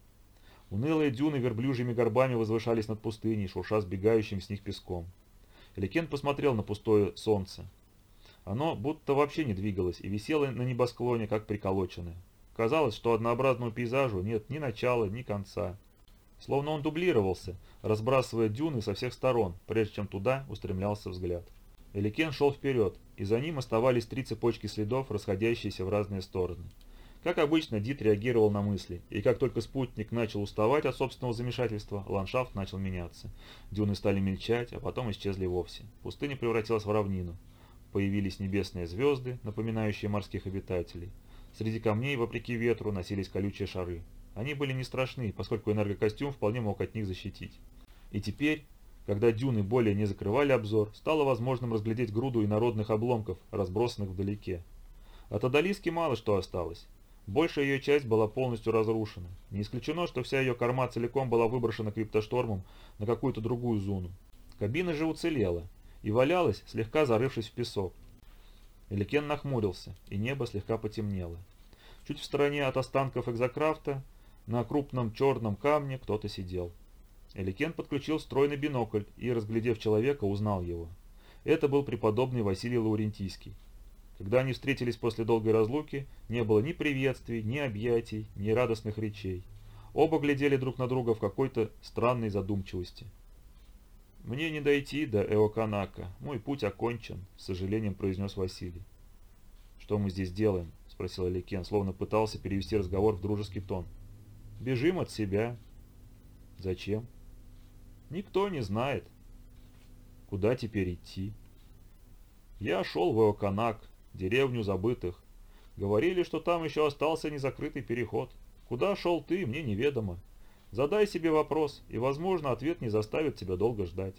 Унылые дюны верблюжьими горбами возвышались над пустыней, шурша сбегающим с них песком. Эликен посмотрел на пустое солнце, оно будто вообще не двигалось и висело на небосклоне, как приколоченное. Казалось, что однообразному пейзажу нет ни начала, ни конца. Словно он дублировался, разбрасывая дюны со всех сторон, прежде чем туда устремлялся взгляд. Эликен шел вперед, и за ним оставались три цепочки следов, расходящиеся в разные стороны. Как обычно, Дит реагировал на мысли, и как только спутник начал уставать от собственного замешательства, ландшафт начал меняться. Дюны стали мельчать, а потом исчезли вовсе. Пустыня превратилась в равнину. Появились небесные звезды, напоминающие морских обитателей. Среди камней, вопреки ветру, носились колючие шары. Они были не страшны, поскольку энергокостюм вполне мог от них защитить. И теперь, когда дюны более не закрывали обзор, стало возможным разглядеть груду инородных обломков, разбросанных вдалеке. От Адалиски мало что осталось. Большая ее часть была полностью разрушена. Не исключено, что вся ее корма целиком была выброшена криптоштормом на какую-то другую зону. Кабина же уцелела и валялась, слегка зарывшись в песок. Эликен нахмурился, и небо слегка потемнело. Чуть в стороне от останков экзокрафта на крупном черном камне кто-то сидел. Эликен подключил стройный бинокль и, разглядев человека, узнал его. Это был преподобный Василий Лаурентийский. Когда они встретились после долгой разлуки, не было ни приветствий, ни объятий, ни радостных речей. Оба глядели друг на друга в какой-то странной задумчивости. «Мне не дойти до Эоканака, мой путь окончен», — с сожалением произнес Василий. «Что мы здесь делаем?» — спросил Аликен, словно пытался перевести разговор в дружеский тон. «Бежим от себя». «Зачем?» «Никто не знает». «Куда теперь идти?» «Я шел в Эоканак, деревню забытых. Говорили, что там еще остался незакрытый переход. Куда шел ты, мне неведомо. Задай себе вопрос, и, возможно, ответ не заставит тебя долго ждать.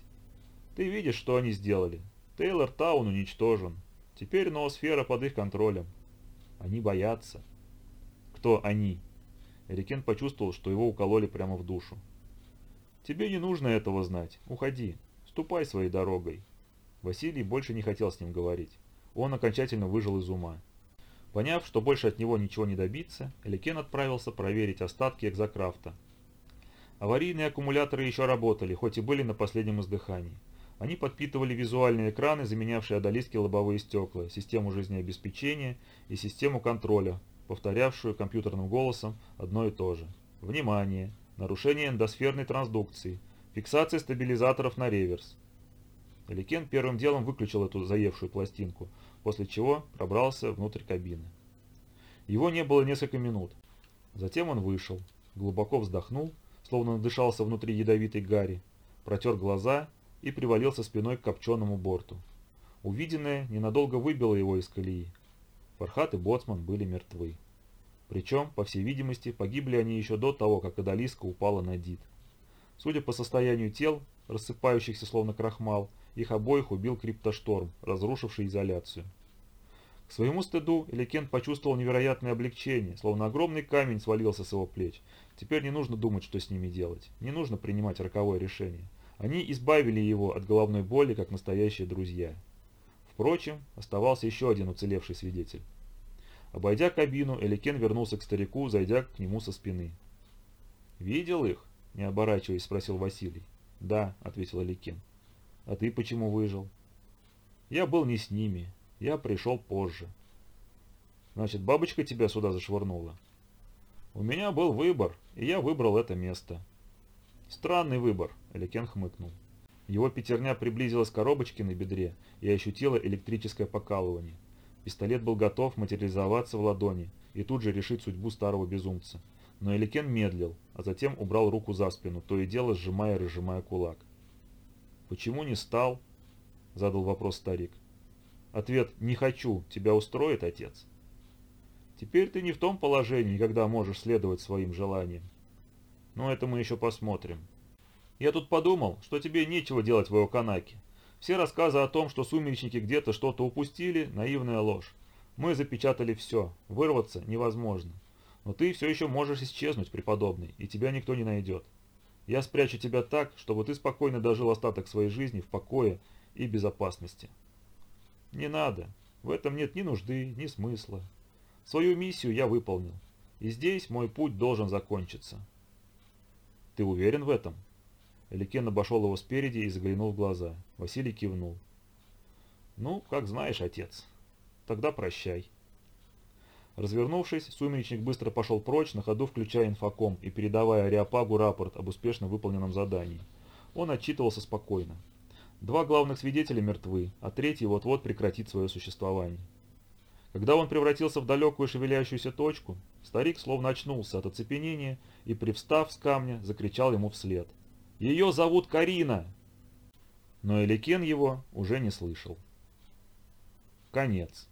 Ты видишь, что они сделали. Тейлор Таун уничтожен. Теперь ноосфера под их контролем. Они боятся. Кто они? Эрикен почувствовал, что его укололи прямо в душу. Тебе не нужно этого знать. Уходи. Ступай своей дорогой. Василий больше не хотел с ним говорить он окончательно выжил из ума. Поняв, что больше от него ничего не добиться, Эликен отправился проверить остатки экзокрафта. Аварийные аккумуляторы еще работали, хоть и были на последнем издыхании. Они подпитывали визуальные экраны, заменявшие одолистские лобовые стекла, систему жизнеобеспечения и систему контроля, повторявшую компьютерным голосом одно и то же. Внимание! Нарушение эндосферной трансдукции. Фиксация стабилизаторов на реверс. Эликен первым делом выключил эту заевшую пластинку, после чего пробрался внутрь кабины. Его не было несколько минут. Затем он вышел, глубоко вздохнул, словно надышался внутри ядовитой гари, протер глаза и привалился спиной к копченому борту. Увиденное ненадолго выбило его из колеи. Фархат и Боцман были мертвы. Причем, по всей видимости, погибли они еще до того, как Адалиска упала на Дид. Судя по состоянию тел, рассыпающихся словно крахмал, их обоих убил криптошторм, разрушивший изоляцию. К своему стыду Эликен почувствовал невероятное облегчение, словно огромный камень свалился с его плеч. Теперь не нужно думать, что с ними делать. Не нужно принимать роковое решение. Они избавили его от головной боли, как настоящие друзья. Впрочем, оставался еще один уцелевший свидетель. Обойдя кабину, Эликен вернулся к старику, зайдя к нему со спины. «Видел их?» – не оборачиваясь, спросил Василий. «Да», – ответил Эликен. А ты почему выжил? Я был не с ними. Я пришел позже. Значит, бабочка тебя сюда зашвырнула? У меня был выбор, и я выбрал это место. Странный выбор, Эликен хмыкнул. Его пятерня приблизилась к коробочке на бедре и ощутила электрическое покалывание. Пистолет был готов материализоваться в ладони и тут же решить судьбу старого безумца. Но Эликен медлил, а затем убрал руку за спину, то и дело сжимая и разжимая кулак. «Почему не стал?» – задал вопрос старик. Ответ «не хочу» тебя устроит, отец? Теперь ты не в том положении, когда можешь следовать своим желаниям. Но это мы еще посмотрим. Я тут подумал, что тебе нечего делать в Иоканаке. Все рассказы о том, что сумеречники где-то что-то упустили – наивная ложь. Мы запечатали все, вырваться невозможно. Но ты все еще можешь исчезнуть, преподобный, и тебя никто не найдет. Я спрячу тебя так, чтобы ты спокойно дожил остаток своей жизни в покое и безопасности. Не надо. В этом нет ни нужды, ни смысла. Свою миссию я выполнил. И здесь мой путь должен закончиться. Ты уверен в этом? Эликен обошел его спереди и заглянул в глаза. Василий кивнул. Ну, как знаешь, отец. Тогда прощай. Развернувшись, сумеречник быстро пошел прочь, на ходу включая инфоком и передавая Ариапагу рапорт об успешно выполненном задании. Он отчитывался спокойно. Два главных свидетеля мертвы, а третий вот-вот прекратит свое существование. Когда он превратился в далекую шевеляющуюся точку, старик словно очнулся от оцепенения и, привстав с камня, закричал ему вслед. «Ее зовут Карина!» Но Эликен его уже не слышал. Конец.